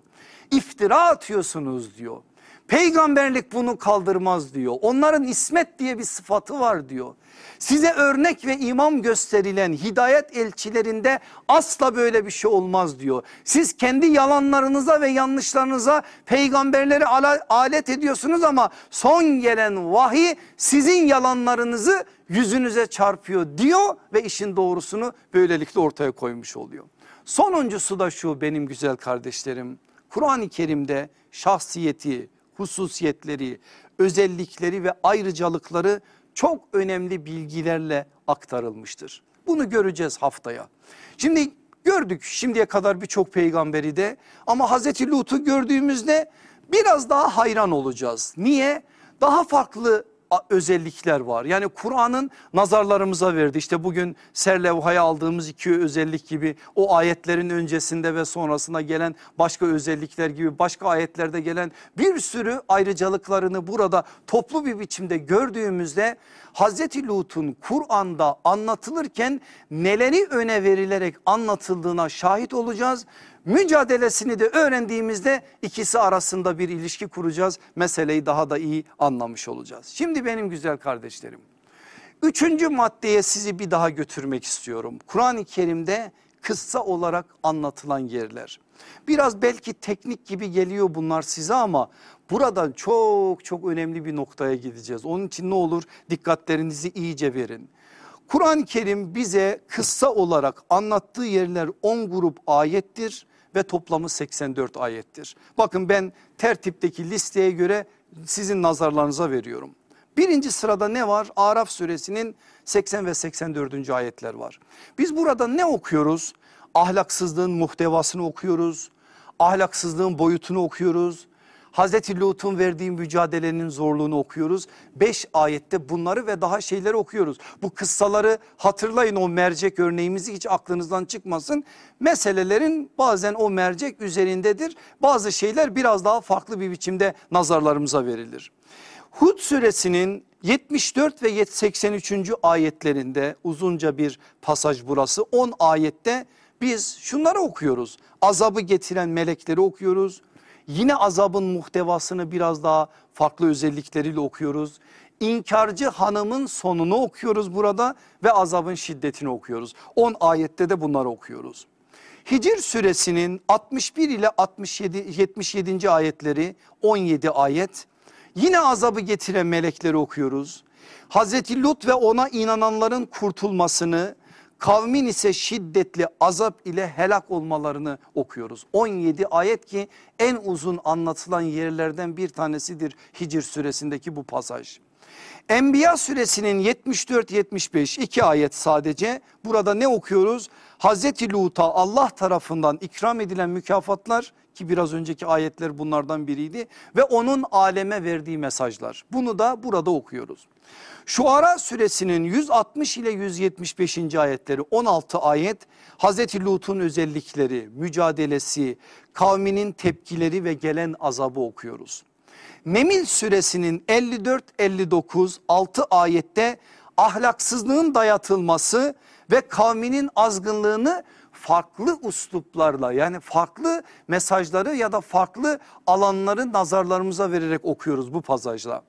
İftira atıyorsunuz diyor. Peygamberlik bunu kaldırmaz diyor. Onların ismet diye bir sıfatı var diyor. Size örnek ve imam gösterilen hidayet elçilerinde asla böyle bir şey olmaz diyor. Siz kendi yalanlarınıza ve yanlışlarınıza peygamberleri alet ediyorsunuz ama son gelen vahiy sizin yalanlarınızı yüzünüze çarpıyor diyor ve işin doğrusunu böylelikle ortaya koymuş oluyor. Sonuncusu da şu benim güzel kardeşlerim. Kur'an-ı Kerim'de şahsiyeti, hususiyetleri, özellikleri ve ayrıcalıkları çok önemli bilgilerle aktarılmıştır. Bunu göreceğiz haftaya. Şimdi gördük şimdiye kadar birçok peygamberi de ama Hazreti Lut'u gördüğümüzde biraz daha hayran olacağız. Niye? Daha farklı özellikler var. Yani Kur'an'ın nazarlarımıza verdi. İşte bugün serlevhaya aldığımız iki özellik gibi o ayetlerin öncesinde ve sonrasında gelen başka özellikler gibi başka ayetlerde gelen bir sürü ayrıcalıklarını burada toplu bir biçimde gördüğümüzde Hazreti Lut'un Kur'an'da anlatılırken neleri öne verilerek anlatıldığına şahit olacağız mücadelesini de öğrendiğimizde ikisi arasında bir ilişki kuracağız. Meseleyi daha da iyi anlamış olacağız. Şimdi benim güzel kardeşlerim. Üçüncü maddeye sizi bir daha götürmek istiyorum. Kur'an-ı Kerim'de kıssa olarak anlatılan yerler. Biraz belki teknik gibi geliyor bunlar size ama buradan çok çok önemli bir noktaya gideceğiz. Onun için ne olur dikkatlerinizi iyice verin. Kur'an-ı Kerim bize kıssa olarak anlattığı yerler 10 grup ayettir ve toplamı 84 ayettir. Bakın ben tertipteki listeye göre sizin nazarlarınıza veriyorum. Birinci sırada ne var? Araf suresinin 80 ve 84. ayetler var. Biz burada ne okuyoruz? Ahlaksızlığın muhtevasını okuyoruz. Ahlaksızlığın boyutunu okuyoruz. Hazreti Lut'un verdiği mücadelenin zorluğunu okuyoruz. Beş ayette bunları ve daha şeyleri okuyoruz. Bu kıssaları hatırlayın o mercek örneğimizi hiç aklınızdan çıkmasın. Meselelerin bazen o mercek üzerindedir. Bazı şeyler biraz daha farklı bir biçimde nazarlarımıza verilir. Hud suresinin 74 ve 83. ayetlerinde uzunca bir pasaj burası 10 ayette biz şunları okuyoruz. Azabı getiren melekleri okuyoruz. Yine azabın muhtevasını biraz daha farklı özellikleriyle okuyoruz. İnkarcı hanımın sonunu okuyoruz burada ve azabın şiddetini okuyoruz. 10 ayette de bunları okuyoruz. Hicr suresinin 61 ile 67 77. ayetleri 17 ayet Yine azabı getiren melekleri okuyoruz. Hazreti Lut ve ona inananların kurtulmasını kavmin ise şiddetli azap ile helak olmalarını okuyoruz. 17 ayet ki en uzun anlatılan yerlerden bir tanesidir Hicr suresindeki bu pasaj. Enbiya suresinin 74-75 iki ayet sadece burada ne okuyoruz? Hazreti Lut'a Allah tarafından ikram edilen mükafatlar ki biraz önceki ayetler bunlardan biriydi ve onun aleme verdiği mesajlar. Bunu da burada okuyoruz. Şuara suresinin 160 ile 175. ayetleri 16 ayet Hazreti Lut'un özellikleri, mücadelesi, kavminin tepkileri ve gelen azabı okuyoruz. Nemil suresinin 54-59 6 ayette ahlaksızlığın dayatılması ve kavminin azgınlığını farklı usluplarla yani farklı mesajları ya da farklı alanları nazarlarımıza vererek okuyoruz bu pasajla.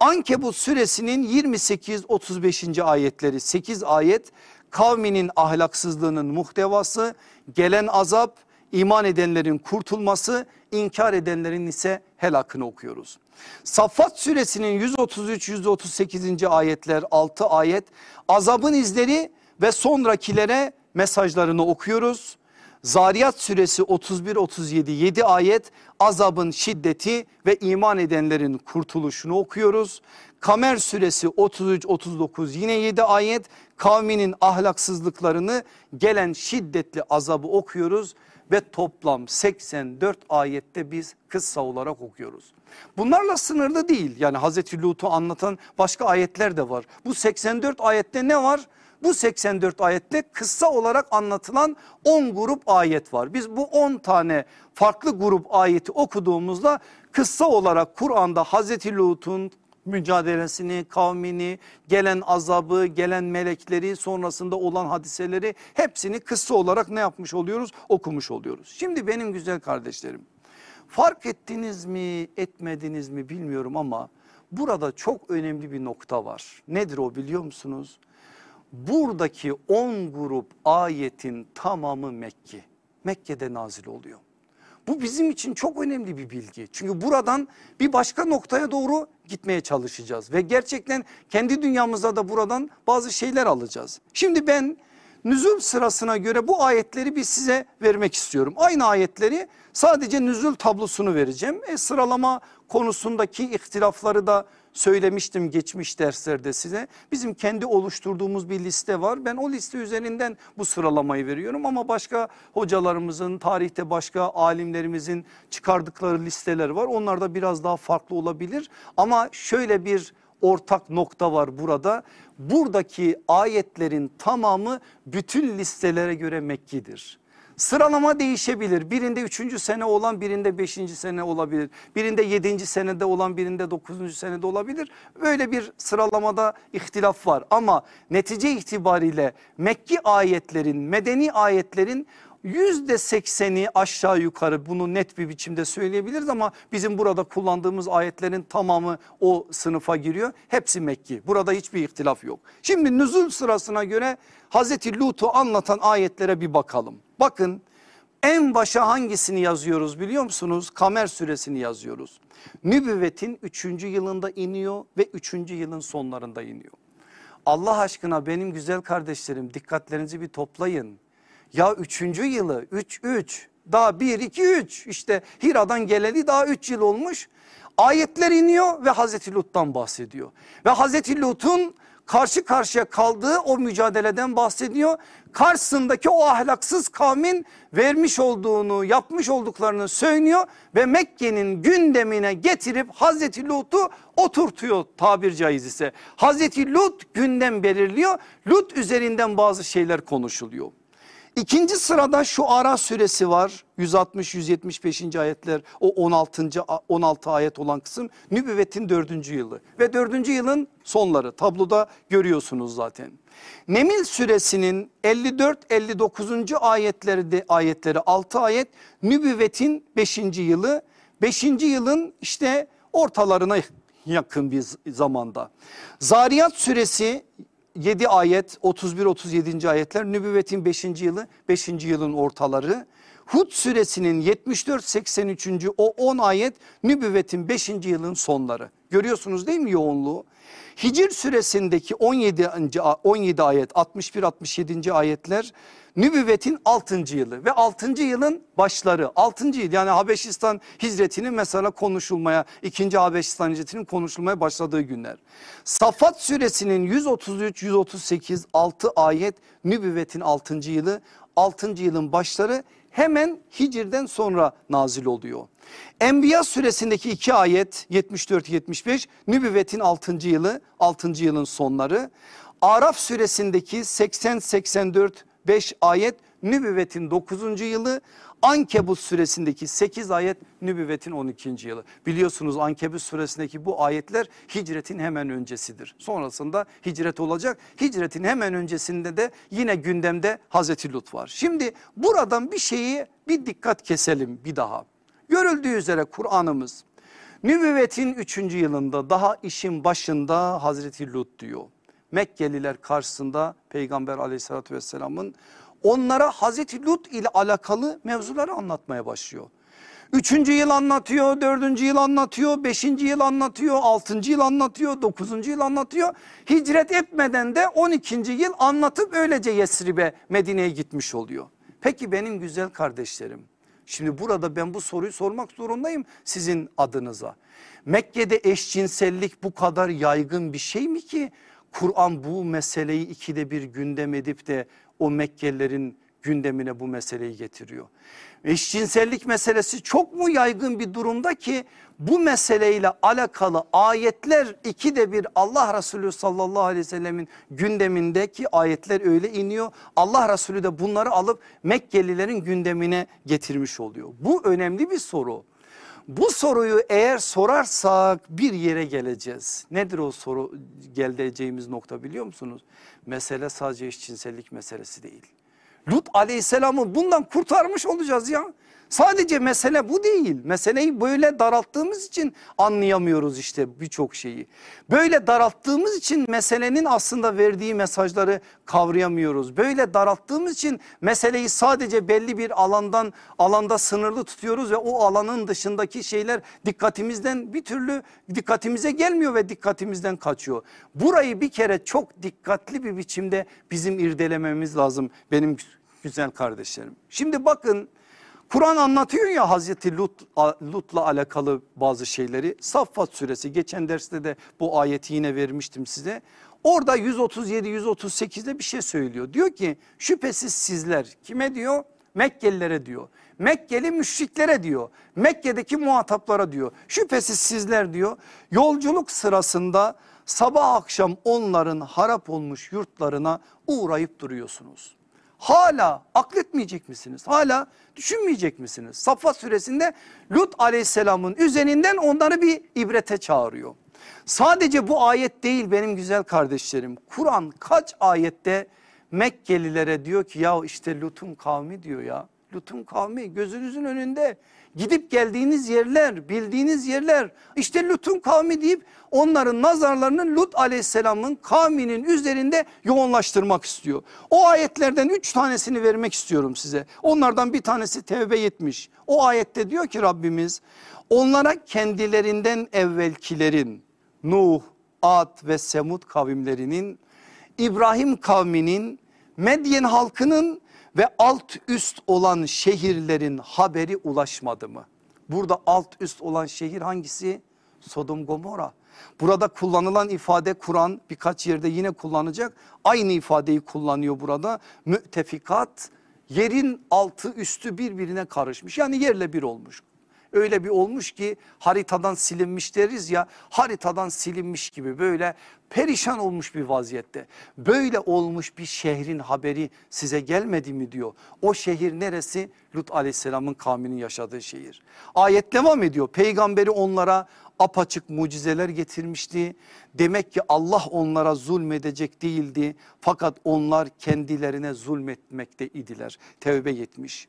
Ankebut suresinin 28-35. ayetleri 8 ayet kavminin ahlaksızlığının muhtevası gelen azap iman edenlerin kurtulması inkar edenlerin ise helakını okuyoruz. Saffat suresinin 133-138. ayetler 6 ayet azabın izleri ve sonrakilere mesajlarını okuyoruz. Zariyat suresi 31-37 7 ayet azabın şiddeti ve iman edenlerin kurtuluşunu okuyoruz. Kamer suresi 33-39 yine 7 ayet kavminin ahlaksızlıklarını gelen şiddetli azabı okuyoruz ve toplam 84 ayette biz kıssa olarak okuyoruz. Bunlarla sınırlı değil yani Hazreti Lut'u anlatan başka ayetler de var. Bu 84 ayette ne var? Bu 84 ayette kıssa olarak anlatılan 10 grup ayet var. Biz bu 10 tane farklı grup ayeti okuduğumuzda kıssa olarak Kur'an'da Hazreti Lut'un mücadelesini, kavmini, gelen azabı, gelen melekleri, sonrasında olan hadiseleri hepsini kıssa olarak ne yapmış oluyoruz? Okumuş oluyoruz. Şimdi benim güzel kardeşlerim fark ettiniz mi etmediniz mi bilmiyorum ama burada çok önemli bir nokta var. Nedir o biliyor musunuz? buradaki 10 grup ayetin tamamı Mekke. Mekke'de nazil oluyor. Bu bizim için çok önemli bir bilgi. Çünkü buradan bir başka noktaya doğru gitmeye çalışacağız. Ve gerçekten kendi dünyamızda da buradan bazı şeyler alacağız. Şimdi ben nüzul sırasına göre bu ayetleri bir size vermek istiyorum. Aynı ayetleri sadece nüzul tablosunu vereceğim. E, sıralama konusundaki ihtilafları da söylemiştim geçmiş derslerde size. Bizim kendi oluşturduğumuz bir liste var. Ben o liste üzerinden bu sıralamayı veriyorum ama başka hocalarımızın tarihte başka alimlerimizin çıkardıkları listeler var. Onlar da biraz daha farklı olabilir ama şöyle bir ortak nokta var burada. Buradaki ayetlerin tamamı bütün listelere göre Mekki'dir. Sıralama değişebilir. Birinde üçüncü sene olan birinde beşinci sene olabilir. Birinde yedinci senede olan birinde dokuzuncu senede olabilir. Böyle bir sıralamada ihtilaf var. Ama netice itibariyle Mekki ayetlerin, medeni ayetlerin yüzde sekseni aşağı yukarı bunu net bir biçimde söyleyebiliriz ama bizim burada kullandığımız ayetlerin tamamı o sınıfa giriyor. Hepsi Mekki burada hiçbir ihtilaf yok. Şimdi nüzul sırasına göre Hazreti Lut'u anlatan ayetlere bir bakalım. Bakın en başa hangisini yazıyoruz biliyor musunuz? Kamer suresini yazıyoruz. Nübüvvetin 3. yılında iniyor ve 3. yılın sonlarında iniyor. Allah aşkına benim güzel kardeşlerim dikkatlerinizi bir toplayın. Ya 3. yılı 3 3 daha 1 2 3 işte Hira'dan geleli daha 3 yıl olmuş. Ayetler iniyor ve Hazreti Lut'tan bahsediyor. Ve Hazreti Lut'un karşı karşıya kaldığı o mücadeleden bahsediyor. Karşısındaki o ahlaksız kavmin vermiş olduğunu yapmış olduklarını söylüyor ve Mekke'nin gündemine getirip Hazreti Lut'u oturtuyor tabir caiz ise. Hazreti Lut gündem belirliyor. Lut üzerinden bazı şeyler konuşuluyor. İkinci sırada şu Ara suresi var 160-175. ayetler o 16. 16 ayet olan kısım nübüvvetin dördüncü yılı ve dördüncü yılın sonları tabloda görüyorsunuz zaten. Nemil suresinin 54-59. ayetleri de ayetleri 6 ayet nübüvvetin 5. yılı 5. yılın işte ortalarına yakın bir zamanda. Zariyat suresi 7 ayet 31-37. ayetler nübüvvetin 5. yılı 5. yılın ortaları. Hud suresinin 74-83. o 10 ayet nübüvvetin 5. yılın sonları. Görüyorsunuz değil mi yoğunluğu? Hicr suresindeki 17. 17 ayet 61-67. ayetler nübüvvetin 6. yılı ve 6. yılın başları 6. yıl yani Habeşistan hicretinin mesela konuşulmaya 2. Habeşistan hicretinin konuşulmaya başladığı günler. Safat suresinin 133 138 6 ayet nübüvvetin 6. yılı 6. yılın başları hemen Hicr'den sonra nazil oluyor. Enbiya suresindeki iki ayet 74-75 nübüvvetin 6. yılı 6. yılın sonları. Araf suresindeki 80-84 5 ayet nübüvvetin 9. yılı Ankebut suresindeki 8 ayet nübüvvetin 12. yılı. Biliyorsunuz Ankebut suresindeki bu ayetler hicretin hemen öncesidir. Sonrasında hicret olacak. Hicretin hemen öncesinde de yine gündemde Hazreti Lut var. Şimdi buradan bir şeyi bir dikkat keselim bir daha. Görüldüğü üzere Kur'an'ımız nübüvvetin 3. yılında daha işin başında Hazreti Lut diyor. Mekkeliler karşısında Peygamber aleyhissalatü vesselamın onlara Hazreti Lut ile alakalı mevzuları anlatmaya başlıyor. Üçüncü yıl anlatıyor, dördüncü yıl anlatıyor, beşinci yıl anlatıyor, altıncı yıl anlatıyor, dokuzuncu yıl anlatıyor. Hicret etmeden de on ikinci yıl anlatıp öylece Yesrib'e Medine'ye gitmiş oluyor. Peki benim güzel kardeşlerim şimdi burada ben bu soruyu sormak zorundayım sizin adınıza. Mekke'de eşcinsellik bu kadar yaygın bir şey mi ki Kur'an bu meseleyi ikide bir gündem edip de o Mekkelilerin gündemine bu meseleyi getiriyor. Eşcinsellik meselesi çok mu yaygın bir durumda ki bu meseleyle alakalı ayetler ikide bir Allah Resulü sallallahu aleyhi ve sellemin gündemindeki ayetler öyle iniyor. Allah Resulü de bunları alıp Mekkelilerin gündemine getirmiş oluyor. Bu önemli bir soru. Bu soruyu eğer sorarsak bir yere geleceğiz. Nedir o soru geleceğimiz nokta biliyor musunuz? Mesele sadece eşcinsellik meselesi değil. Lut aleyhisselamı bundan kurtarmış olacağız ya. Sadece mesele bu değil. Meseleyi böyle daralttığımız için anlayamıyoruz işte birçok şeyi. Böyle daralttığımız için meselenin aslında verdiği mesajları kavrayamıyoruz. Böyle daralttığımız için meseleyi sadece belli bir alandan alanda sınırlı tutuyoruz ve o alanın dışındaki şeyler dikkatimizden bir türlü dikkatimize gelmiyor ve dikkatimizden kaçıyor. Burayı bir kere çok dikkatli bir biçimde bizim irdelememiz lazım benim güzel kardeşlerim. Şimdi bakın Kur'an anlatıyor ya Hazreti Lut, Lut'la alakalı bazı şeyleri. Saffat suresi geçen derste de bu ayeti yine vermiştim size. Orada 137-138'de bir şey söylüyor. Diyor ki şüphesiz sizler kime diyor? Mekkelilere diyor. Mekkeli müşriklere diyor. Mekke'deki muhataplara diyor. Şüphesiz sizler diyor yolculuk sırasında sabah akşam onların harap olmuş yurtlarına uğrayıp duruyorsunuz. Hala akletmeyecek misiniz? Hala düşünmeyecek misiniz? Safa suresinde Lut aleyhisselamın üzerinden onları bir ibrete çağırıyor. Sadece bu ayet değil benim güzel kardeşlerim. Kur'an kaç ayette Mekkelilere diyor ki ya işte Lut'un kavmi diyor ya. Lut'un kavmi gözünüzün önünde gidip geldiğiniz yerler bildiğiniz yerler işte Lut'un kavmi deyip onların nazarlarını Lut aleyhisselamın kavminin üzerinde yoğunlaştırmak istiyor. O ayetlerden üç tanesini vermek istiyorum size. Onlardan bir tanesi Tevbe 70. O ayette diyor ki Rabbimiz onlara kendilerinden evvelkilerin Nuh, Ad ve Semud kavimlerinin İbrahim kavminin Medyen halkının ve alt üst olan şehirlerin haberi ulaşmadı mı? Burada alt üst olan şehir hangisi? Sodom Gomorra. Burada kullanılan ifade Kur'an birkaç yerde yine kullanacak. Aynı ifadeyi kullanıyor burada. Mütefikat yerin altı üstü birbirine karışmış. Yani yerle bir olmuş. Öyle bir olmuş ki haritadan silinmiş deriz ya haritadan silinmiş gibi böyle perişan olmuş bir vaziyette. Böyle olmuş bir şehrin haberi size gelmedi mi diyor. O şehir neresi? Lut aleyhisselamın kavminin yaşadığı şehir. Ayet devam ediyor. Peygamberi onlara apaçık mucizeler getirmişti. Demek ki Allah onlara zulmedecek değildi. Fakat onlar kendilerine zulmetmekte idiler. Tevbe 70.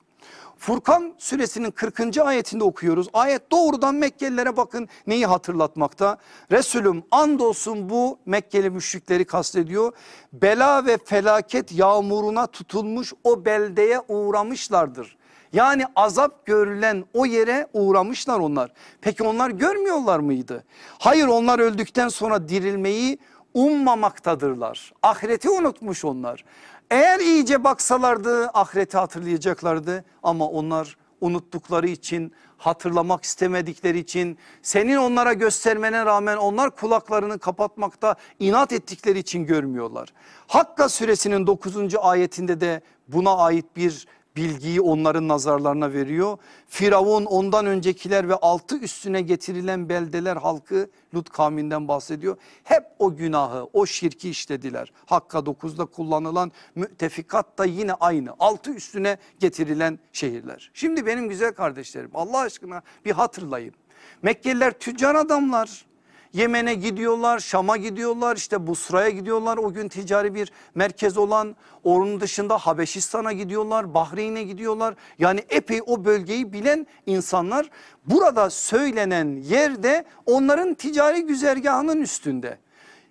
Furkan suresinin 40. ayetinde okuyoruz. Ayet doğrudan Mekkelilere bakın neyi hatırlatmakta. Resulüm andolsun bu Mekkeli müşrikleri kastediyor. Bela ve felaket yağmuruna tutulmuş o beldeye uğramışlardır. Yani azap görülen o yere uğramışlar onlar. Peki onlar görmüyorlar mıydı? Hayır onlar öldükten sonra dirilmeyi ummamaktadırlar. Ahireti unutmuş onlar. Eğer iyice baksalardı ahireti hatırlayacaklardı ama onlar unuttukları için hatırlamak istemedikleri için senin onlara göstermene rağmen onlar kulaklarını kapatmakta inat ettikleri için görmüyorlar. Hakka suresinin 9. ayetinde de buna ait bir bilgiyi onların nazarlarına veriyor. Firavun ondan öncekiler ve altı üstüne getirilen beldeler halkı Lut kavminden bahsediyor. Hep o günahı o şirki işlediler. Hakka 9'da kullanılan mütefikat da yine aynı altı üstüne getirilen şehirler. Şimdi benim güzel kardeşlerim Allah aşkına bir hatırlayın. Mekkeliler tüccar adamlar Yemen'e gidiyorlar, Şam'a gidiyorlar, işte Busra'ya gidiyorlar. O gün ticari bir merkez olan onun dışında Habeşistan'a gidiyorlar, Bahreyn'e gidiyorlar. Yani epey o bölgeyi bilen insanlar burada söylenen yerde onların ticari güzergahının üstünde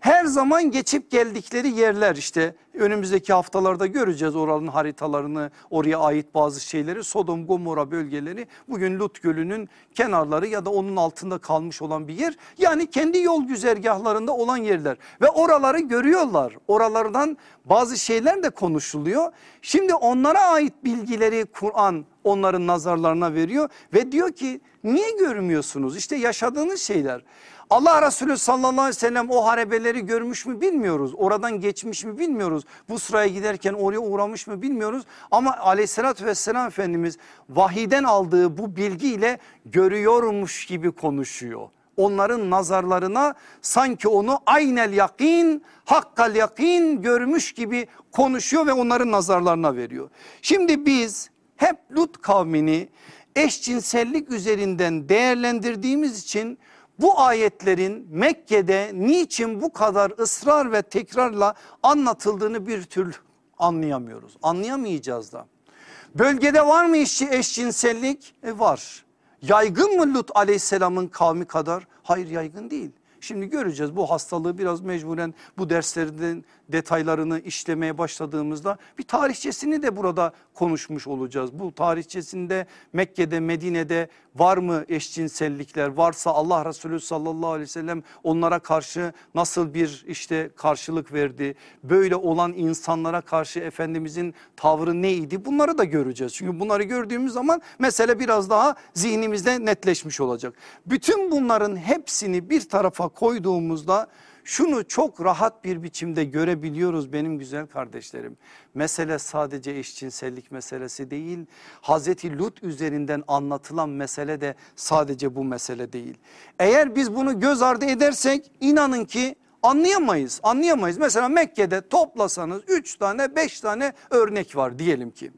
her zaman geçip geldikleri yerler işte. Önümüzdeki haftalarda göreceğiz oranın haritalarını oraya ait bazı şeyleri. Sodom Gomorra bölgeleri bugün Lut Gölü'nün kenarları ya da onun altında kalmış olan bir yer. Yani kendi yol güzergahlarında olan yerler. Ve oraları görüyorlar. Oralardan bazı şeyler de konuşuluyor. Şimdi onlara ait bilgileri Kur'an onların nazarlarına veriyor ve diyor ki niye görmüyorsunuz? İşte yaşadığınız şeyler Allah Resulü sallallahu aleyhi ve sellem o harebeleri görmüş mü bilmiyoruz. Oradan geçmiş mi bilmiyoruz. Bu sıraya giderken oraya uğramış mı bilmiyoruz. Ama aleyhissalatü vesselam Efendimiz vahiden aldığı bu bilgiyle görüyormuş gibi konuşuyor. Onların nazarlarına sanki onu aynel yakin, hakkal yakin görmüş gibi konuşuyor ve onların nazarlarına veriyor. Şimdi biz hep Lut kavmini eşcinsellik üzerinden değerlendirdiğimiz için bu ayetlerin Mekke'de niçin bu kadar ısrar ve tekrarla anlatıldığını bir türlü anlayamıyoruz. Anlayamayacağız da. Bölgede var mı işçi eşcinsellik? E var. Yaygın mı Lut aleyhisselamın kavmi kadar? Hayır yaygın değil. Şimdi göreceğiz bu hastalığı biraz mecburen bu derslerin detaylarını işlemeye başladığımızda bir tarihçesini de burada konuşmuş olacağız. Bu tarihçesinde Mekke'de Medine'de var mı eşcinsellikler varsa Allah Resulü sallallahu aleyhi ve sellem onlara karşı nasıl bir işte karşılık verdi. Böyle olan insanlara karşı Efendimizin tavrı neydi bunları da göreceğiz. Çünkü bunları gördüğümüz zaman mesele biraz daha zihnimizde netleşmiş olacak. Bütün bunların hepsini bir tarafa koyduğumuzda şunu çok rahat bir biçimde görebiliyoruz benim güzel kardeşlerim. Mesele sadece eşcinsellik meselesi değil. Hazreti Lut üzerinden anlatılan mesele de sadece bu mesele değil. Eğer biz bunu göz ardı edersek inanın ki anlayamayız anlayamayız. Mesela Mekke'de toplasanız 3 tane 5 tane örnek var diyelim ki.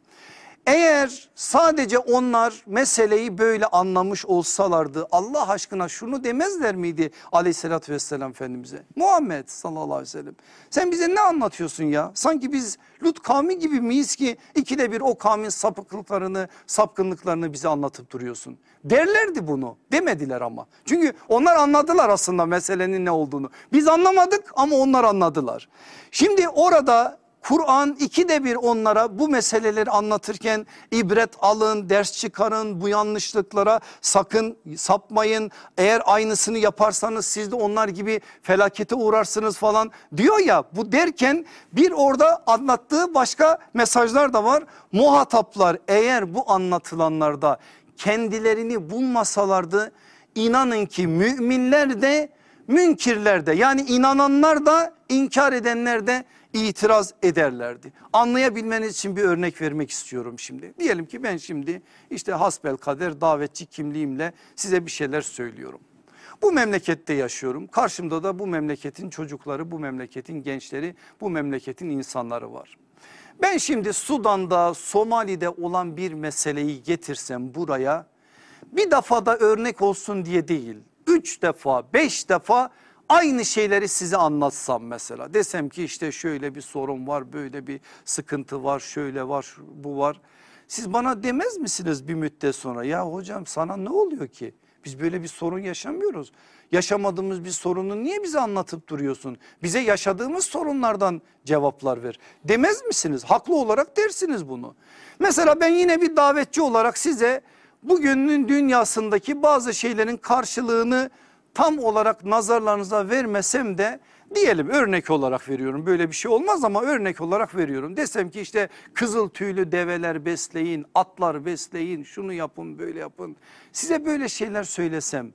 Eğer sadece onlar meseleyi böyle anlamış olsalardı Allah aşkına şunu demezler miydi aleyhissalatü vesselam Efendimiz'e? Muhammed sallallahu aleyhi ve sellem sen bize ne anlatıyorsun ya? Sanki biz Lut kavmi gibi miyiz ki ikide bir o kavmin sapıklıklarını sapkınlıklarını bize anlatıp duruyorsun. Derlerdi bunu demediler ama. Çünkü onlar anladılar aslında meselenin ne olduğunu. Biz anlamadık ama onlar anladılar. Şimdi orada Kur'an ikide bir onlara bu meseleleri anlatırken ibret alın, ders çıkarın, bu yanlışlıklara sakın sapmayın. Eğer aynısını yaparsanız siz de onlar gibi felakete uğrarsınız falan diyor ya bu derken bir orada anlattığı başka mesajlar da var. Muhataplar eğer bu anlatılanlarda kendilerini bulmasalardı inanın ki müminler de münkirler de yani inananlar da inkar edenler de itiraz ederlerdi. Anlayabilmeniz için bir örnek vermek istiyorum şimdi. Diyelim ki ben şimdi işte hasbel kader davetçi kimliğimle size bir şeyler söylüyorum. Bu memlekette yaşıyorum. Karşımda da bu memleketin çocukları, bu memleketin gençleri, bu memleketin insanları var. Ben şimdi Sudan'da, Somali'de olan bir meseleyi getirsem buraya bir defada örnek olsun diye değil. Üç defa, beş defa aynı şeyleri size anlatsam mesela. Desem ki işte şöyle bir sorun var, böyle bir sıkıntı var, şöyle var, bu var. Siz bana demez misiniz bir müddet sonra ya hocam sana ne oluyor ki? Biz böyle bir sorun yaşamıyoruz. Yaşamadığımız bir sorunu niye bize anlatıp duruyorsun? Bize yaşadığımız sorunlardan cevaplar ver. Demez misiniz? Haklı olarak dersiniz bunu. Mesela ben yine bir davetçi olarak size bugünün dünyasındaki bazı şeylerin karşılığını tam olarak nazarlarınıza vermesem de diyelim örnek olarak veriyorum böyle bir şey olmaz ama örnek olarak veriyorum. Desem ki işte kızıl tüylü develer besleyin atlar besleyin şunu yapın böyle yapın size böyle şeyler söylesem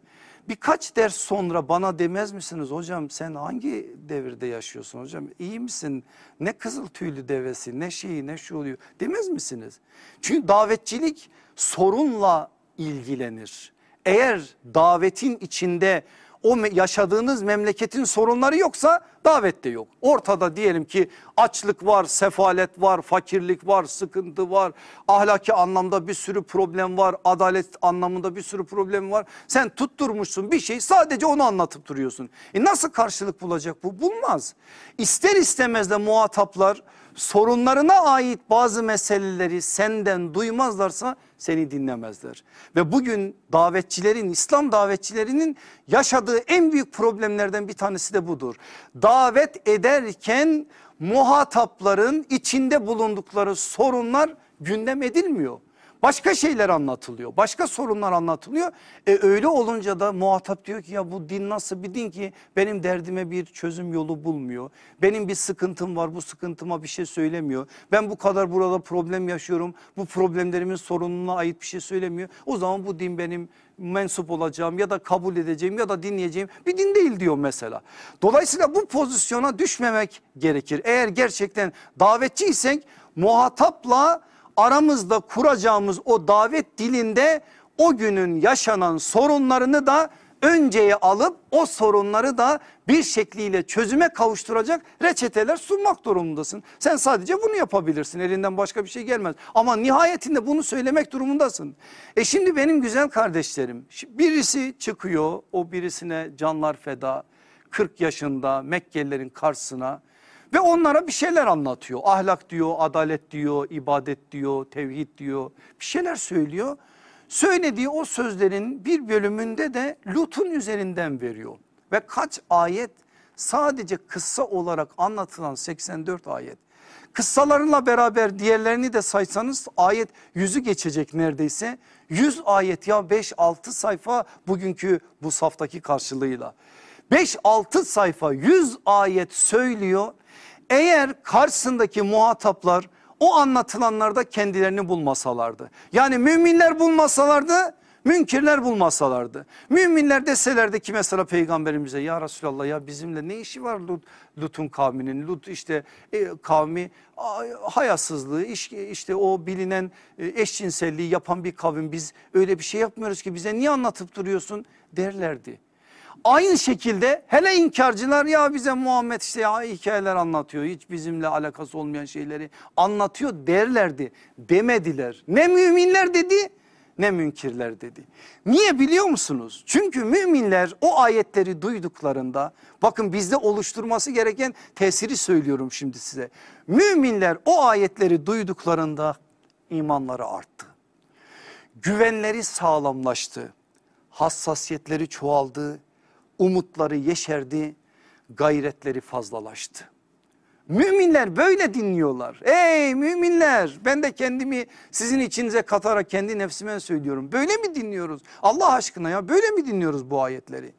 birkaç ders sonra bana demez misiniz hocam sen hangi devirde yaşıyorsun hocam iyi misin ne kızıl tüylü devesi ne şeyi ne şu oluyor demez misiniz? Çünkü davetçilik sorunla ilgilenir. Eğer davetin içinde o yaşadığınız memleketin sorunları yoksa davet de yok. Ortada diyelim ki açlık var, sefalet var, fakirlik var, sıkıntı var. Ahlaki anlamda bir sürü problem var, adalet anlamında bir sürü problem var. Sen tutturmuşsun bir şey sadece onu anlatıp duruyorsun. E nasıl karşılık bulacak bu? Bulmaz. İster istemez de muhataplar sorunlarına ait bazı meseleleri senden duymazlarsa seni dinlemezler. Ve bugün davetçilerin İslam davetçilerinin yaşadığı en büyük problemlerden bir tanesi de budur. Davet ederken muhatapların içinde bulundukları sorunlar gündem edilmiyor. Başka şeyler anlatılıyor. Başka sorunlar anlatılıyor. E öyle olunca da muhatap diyor ki ya bu din nasıl bir din ki benim derdime bir çözüm yolu bulmuyor. Benim bir sıkıntım var bu sıkıntıma bir şey söylemiyor. Ben bu kadar burada problem yaşıyorum. Bu problemlerimin sorununa ait bir şey söylemiyor. O zaman bu din benim mensup olacağım ya da kabul edeceğim ya da dinleyeceğim bir din değil diyor mesela. Dolayısıyla bu pozisyona düşmemek gerekir. Eğer gerçekten davetçiysek muhatapla aramızda kuracağımız o davet dilinde o günün yaşanan sorunlarını da önceye alıp o sorunları da bir şekliyle çözüme kavuşturacak reçeteler sunmak durumundasın. Sen sadece bunu yapabilirsin elinden başka bir şey gelmez ama nihayetinde bunu söylemek durumundasın. E şimdi benim güzel kardeşlerim birisi çıkıyor o birisine canlar feda 40 yaşında Mekkelilerin karşısına ve onlara bir şeyler anlatıyor. Ahlak diyor, adalet diyor, ibadet diyor, tevhid diyor. Bir şeyler söylüyor. Söylediği o sözlerin bir bölümünde de Lut'un üzerinden veriyor. Ve kaç ayet sadece kıssa olarak anlatılan 84 ayet. Kıssalarıyla beraber diğerlerini de saysanız ayet yüzü geçecek neredeyse. 100 ayet ya 5-6 sayfa bugünkü bu saftaki karşılığıyla. 5-6 sayfa 100 ayet söylüyor eğer karşısındaki muhataplar o anlatılanlarda kendilerini bulmasalardı. Yani müminler bulmasalardı münkirler bulmasalardı. Müminler deselerdi ki mesela peygamberimize ya Resulallah ya bizimle ne işi var Lut, Lut'un kavminin Lut işte e, kavmi hayasızlığı işte o bilinen e, eşcinselliği yapan bir kavim biz öyle bir şey yapmıyoruz ki bize niye anlatıp duruyorsun derlerdi. Aynı şekilde hele inkarcılar ya bize Muhammed işte ya hikayeler anlatıyor. Hiç bizimle alakası olmayan şeyleri anlatıyor derlerdi. Demediler. Ne müminler dedi ne münkirler dedi. Niye biliyor musunuz? Çünkü müminler o ayetleri duyduklarında bakın bizde oluşturması gereken tesiri söylüyorum şimdi size. Müminler o ayetleri duyduklarında imanları arttı. Güvenleri sağlamlaştı. Hassasiyetleri çoğaldı umutları yeşerdi, gayretleri fazlalaştı. Müminler böyle dinliyorlar. Ey müminler ben de kendimi sizin içinize katarak kendi nefsime söylüyorum. Böyle mi dinliyoruz? Allah aşkına ya böyle mi dinliyoruz bu ayetleri?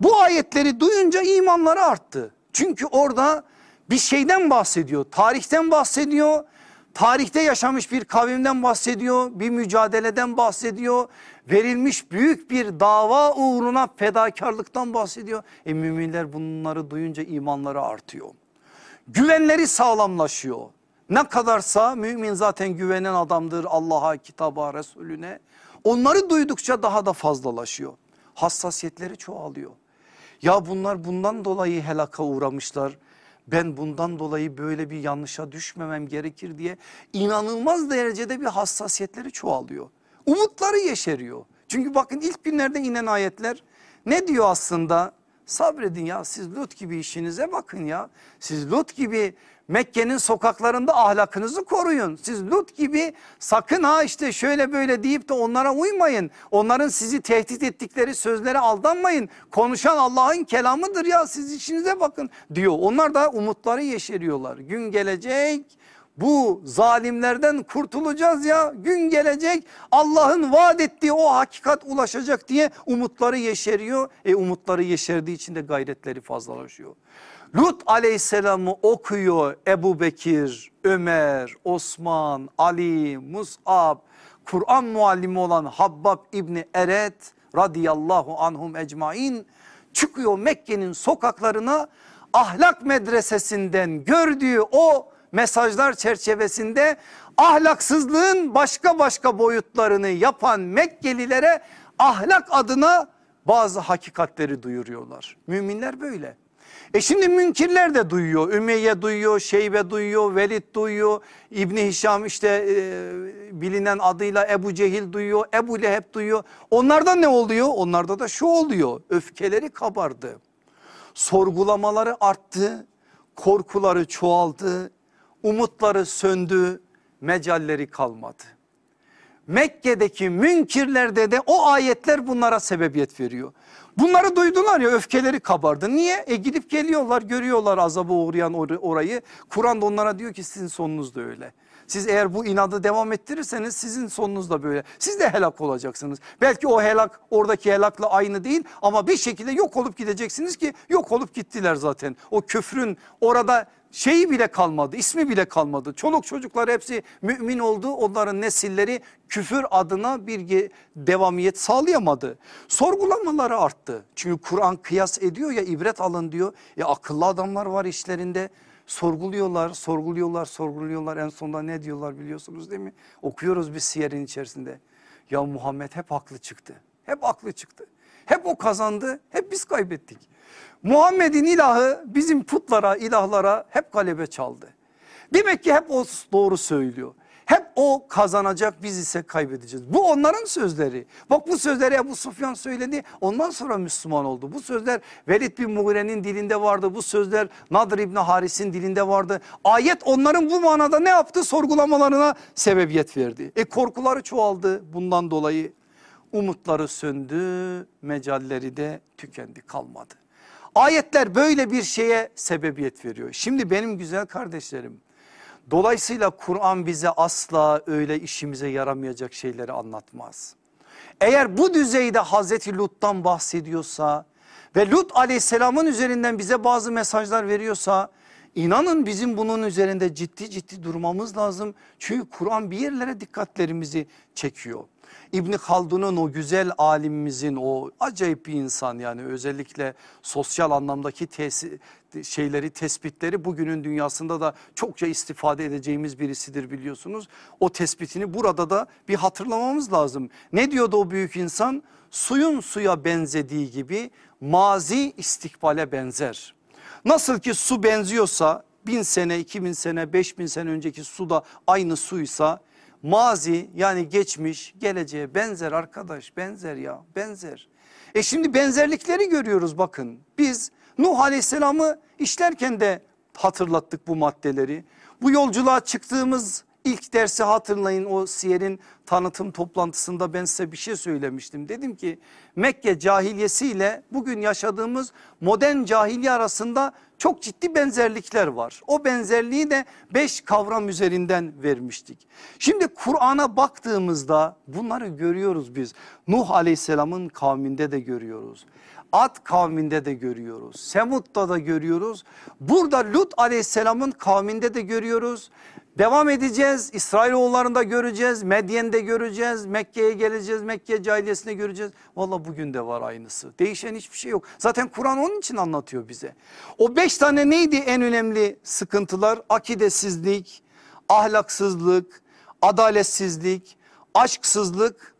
Bu ayetleri duyunca imanları arttı. Çünkü orada bir şeyden bahsediyor. Tarihten bahsediyor. Tarihte yaşamış bir kavimden bahsediyor, bir mücadeleden bahsediyor. Verilmiş büyük bir dava uğruna fedakarlıktan bahsediyor. E müminler bunları duyunca imanları artıyor. Güvenleri sağlamlaşıyor. Ne kadarsa mümin zaten güvenen adamdır Allah'a, kitaba, Resulüne. Onları duydukça daha da fazlalaşıyor. Hassasiyetleri çoğalıyor. Ya bunlar bundan dolayı helaka uğramışlar. Ben bundan dolayı böyle bir yanlışa düşmemem gerekir diye inanılmaz derecede bir hassasiyetleri çoğalıyor. Umutları yeşeriyor. Çünkü bakın ilk günlerde inen ayetler ne diyor aslında? Sabredin ya siz Lut gibi işinize bakın ya. Siz Lut gibi Mekke'nin sokaklarında ahlakınızı koruyun. Siz Lut gibi sakın ha işte şöyle böyle deyip de onlara uymayın. Onların sizi tehdit ettikleri sözlere aldanmayın. Konuşan Allah'ın kelamıdır ya siz işinize bakın diyor. Onlar da umutları yeşeriyorlar. Gün gelecek bu zalimlerden kurtulacağız ya gün gelecek Allah'ın vaat ettiği o hakikat ulaşacak diye umutları yeşeriyor. E umutları yeşerdiği için de gayretleri fazlalaşıyor. Lut aleyhisselamı okuyor Ebu Bekir, Ömer, Osman, Ali, Mus'ab, Kur'an muallimi olan Habbab İbni Eret radıyallahu anhum ecmain çıkıyor Mekke'nin sokaklarına ahlak medresesinden gördüğü o mesajlar çerçevesinde ahlaksızlığın başka başka boyutlarını yapan Mekkelilere ahlak adına bazı hakikatleri duyuruyorlar. Müminler böyle. E şimdi münkirler de duyuyor. Ümeyye duyuyor, Şeybe duyuyor, Velid duyuyor. İbni Hişam işte e, bilinen adıyla Ebu Cehil duyuyor, Ebu Leheb duyuyor. Onlarda ne oluyor? Onlarda da şu oluyor. Öfkeleri kabardı. Sorgulamaları arttı. Korkuları çoğaldı. Umutları söndü. Mecalleri kalmadı. Mekke'deki münkirlerde de o ayetler bunlara sebebiyet veriyor. Bunları duydular ya öfkeleri kabardı. Niye? E gidip geliyorlar görüyorlar azabı uğrayan orayı. Kur'an da onlara diyor ki sizin sonunuz da öyle. Siz eğer bu inadı devam ettirirseniz sizin sonunuz da böyle. Siz de helak olacaksınız. Belki o helak oradaki helakla aynı değil ama bir şekilde yok olup gideceksiniz ki yok olup gittiler zaten. O küfrün orada şeyi bile kalmadı ismi bile kalmadı. Çoluk çocuklar hepsi mümin oldu onların nesilleri küfür adına bir devamiyet sağlayamadı. Sorgulamaları arttı. Çünkü Kur'an kıyas ediyor ya ibret alın diyor. Ya akıllı adamlar var işlerinde sorguluyorlar, sorguluyorlar, sorguluyorlar. En sonunda ne diyorlar biliyorsunuz değil mi? Okuyoruz bir siyerin içerisinde. Ya Muhammed hep haklı çıktı. Hep haklı çıktı. Hep o kazandı, hep biz kaybettik. Muhammed'in ilahı bizim putlara, ilahlara hep galebe çaldı. Demek ki hep o doğru söylüyor. Hep o kazanacak biz ise kaybedeceğiz. Bu onların sözleri. Bak bu sözleri Ebu Sufyan söyledi ondan sonra Müslüman oldu. Bu sözler Velid bin Mughire'nin dilinde vardı. Bu sözler Nadir İbni Haris'in dilinde vardı. Ayet onların bu manada ne yaptı? Sorgulamalarına sebebiyet verdi. E korkuları çoğaldı bundan dolayı. Umutları söndü, mecalleri de tükendi kalmadı. Ayetler böyle bir şeye sebebiyet veriyor. Şimdi benim güzel kardeşlerim dolayısıyla Kur'an bize asla öyle işimize yaramayacak şeyleri anlatmaz. Eğer bu düzeyde Hazreti Lut'tan bahsediyorsa ve Lut aleyhisselamın üzerinden bize bazı mesajlar veriyorsa inanın bizim bunun üzerinde ciddi ciddi durmamız lazım. Çünkü Kur'an bir yerlere dikkatlerimizi çekiyor. İbni Haldun'un o güzel alimimizin o acayip bir insan yani özellikle sosyal anlamdaki tesi, şeyleri tespitleri bugünün dünyasında da çokça istifade edeceğimiz birisidir biliyorsunuz. O tespitini burada da bir hatırlamamız lazım. Ne diyordu o büyük insan? Suyun suya benzediği gibi mazi istikbale benzer. Nasıl ki su benziyorsa bin sene, iki bin sene, beş bin sene önceki su da aynı suysa mazi yani geçmiş geleceğe benzer arkadaş benzer ya benzer. E şimdi benzerlikleri görüyoruz bakın biz Nuh Aleyhisselam'ı işlerken de hatırlattık bu maddeleri. Bu yolculuğa çıktığımız ilk dersi hatırlayın o siyerin tanıtım toplantısında ben size bir şey söylemiştim. Dedim ki Mekke cahiliyesi ile bugün yaşadığımız modern cahiliye arasında çok ciddi benzerlikler var. O benzerliği de beş kavram üzerinden vermiştik. Şimdi Kur'an'a baktığımızda bunları görüyoruz biz. Nuh aleyhisselamın kavminde de görüyoruz. Ad kavminde de görüyoruz. Semud'da da görüyoruz. Burada Lut aleyhisselamın kavminde de görüyoruz. Devam edeceğiz. İsrailoğullarında göreceğiz. Medyen'de göreceğiz. Mekke'ye geleceğiz. Mekke cahiliyesinde göreceğiz. Valla bugün de var aynısı. Değişen hiçbir şey yok. Zaten Kur'an onun için anlatıyor bize. O beş tane neydi en önemli sıkıntılar? Akidesizlik, ahlaksızlık, adaletsizlik, aşksızlık,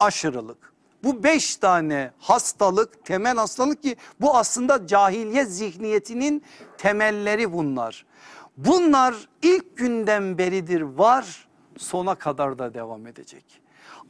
aşırılık. Bu beş tane hastalık temel hastalık ki bu aslında cahiliye zihniyetinin temelleri bunlar. Bunlar ilk günden beridir var sona kadar da devam edecek.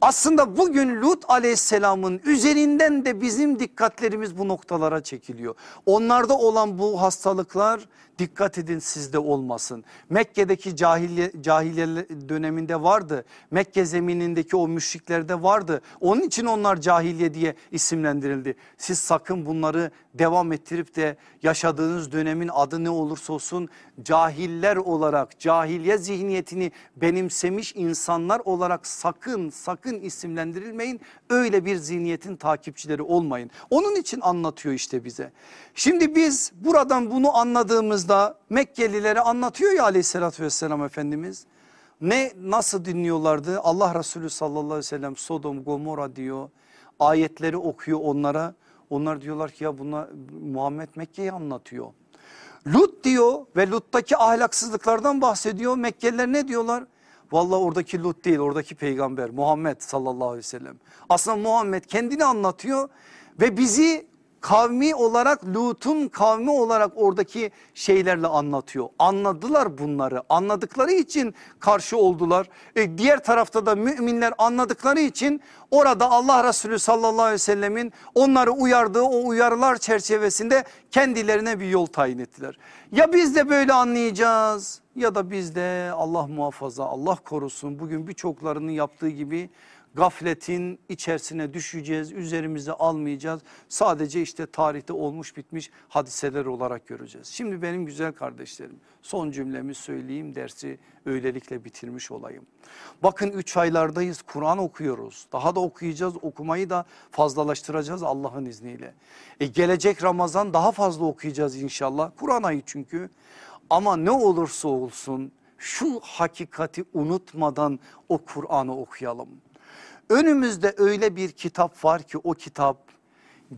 Aslında bugün Lut aleyhisselamın üzerinden de bizim dikkatlerimiz bu noktalara çekiliyor. Onlarda olan bu hastalıklar dikkat edin sizde olmasın. Mekke'deki cahiliye, cahiliye döneminde vardı. Mekke zeminindeki o müşriklerde vardı. Onun için onlar cahiliye diye isimlendirildi. Siz sakın bunları devam ettirip de yaşadığınız dönemin adı ne olursa olsun cahiller olarak cahiliye zihniyetini benimsemiş insanlar olarak sakın sakın isimlendirilmeyin. Öyle bir zihniyetin takipçileri olmayın. Onun için anlatıyor işte bize. Şimdi biz buradan bunu anladığımızda Mekkelilere anlatıyor ya aleyhissalatü vesselam Efendimiz. Ne nasıl dinliyorlardı? Allah Resulü sallallahu aleyhi ve sellem Sodom Gomorra diyor. Ayetleri okuyor onlara. Onlar diyorlar ki ya buna Muhammed Mekke'yi anlatıyor. Lut diyor ve Lut'taki ahlaksızlıklardan bahsediyor. Mekkeliler ne diyorlar? Vallahi oradaki Lut değil oradaki peygamber Muhammed sallallahu aleyhi ve sellem. Aslında Muhammed kendini anlatıyor ve bizi kavmi olarak Lut'un kavmi olarak oradaki şeylerle anlatıyor. Anladılar bunları anladıkları için karşı oldular. E, diğer tarafta da müminler anladıkları için orada Allah Resulü sallallahu aleyhi ve sellemin onları uyardığı o uyarılar çerçevesinde kendilerine bir yol tayin ettiler. Ya biz de böyle anlayacağız ya da biz de Allah muhafaza Allah korusun bugün birçoklarının yaptığı gibi gafletin içerisine düşeceğiz üzerimize almayacağız sadece işte tarihte olmuş bitmiş hadiseler olarak göreceğiz. Şimdi benim güzel kardeşlerim son cümlemi söyleyeyim dersi öylelikle bitirmiş olayım. Bakın 3 aylardayız Kur'an okuyoruz daha da okuyacağız okumayı da fazlalaştıracağız Allah'ın izniyle. E gelecek Ramazan daha fazla okuyacağız inşallah Kur'an ayı çünkü ama ne olursa olsun şu hakikati unutmadan o Kur'an'ı okuyalım. Önümüzde öyle bir kitap var ki o kitap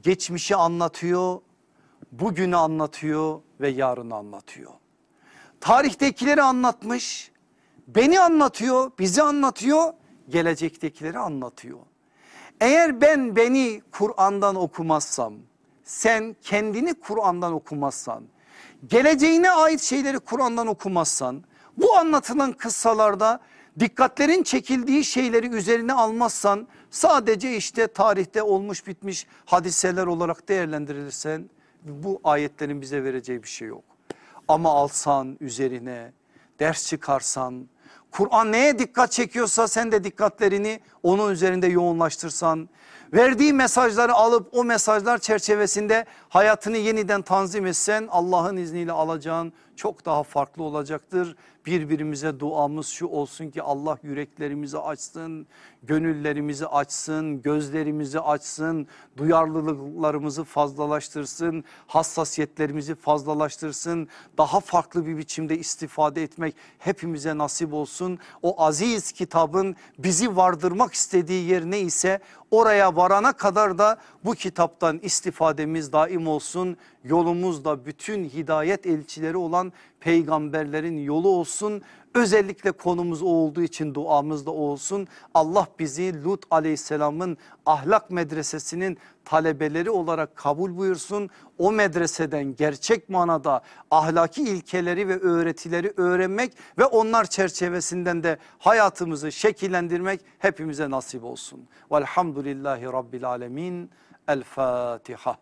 geçmişi anlatıyor, bugünü anlatıyor ve yarını anlatıyor. Tarihtekileri anlatmış, beni anlatıyor, bizi anlatıyor, gelecektekileri anlatıyor. Eğer ben beni Kur'an'dan okumazsam, sen kendini Kur'an'dan okumazsan, geleceğine ait şeyleri Kur'an'dan okumazsan, bu anlatılan kıssalarda dikkatlerin çekildiği şeyleri üzerine almazsan sadece işte tarihte olmuş bitmiş hadiseler olarak değerlendirilirsen bu ayetlerin bize vereceği bir şey yok. Ama alsan üzerine ders çıkarsan Kur'an neye dikkat çekiyorsa sen de dikkatlerini onun üzerinde yoğunlaştırsan verdiği mesajları alıp o mesajlar çerçevesinde hayatını yeniden tanzim etsen Allah'ın izniyle alacağın çok daha farklı olacaktır. Birbirimize duamız şu olsun ki Allah yüreklerimizi açsın, gönüllerimizi açsın, gözlerimizi açsın, duyarlılıklarımızı fazlalaştırsın, hassasiyetlerimizi fazlalaştırsın. Daha farklı bir biçimde istifade etmek hepimize nasip olsun. O aziz kitabın bizi vardırmak istediği yer ne ise oraya varana kadar da bu kitaptan istifademiz daim olsun. Yolumuz da bütün hidayet elçileri olan peygamberlerin yolu olsun. Özellikle konumuz o olduğu için duamız da olsun. Allah bizi Lut aleyhisselamın ahlak medresesinin talebeleri olarak kabul buyursun. O medreseden gerçek manada ahlaki ilkeleri ve öğretileri öğrenmek ve onlar çerçevesinden de hayatımızı şekillendirmek hepimize nasip olsun. Velhamdülillahi Rabbil Alemin. El Fatiha.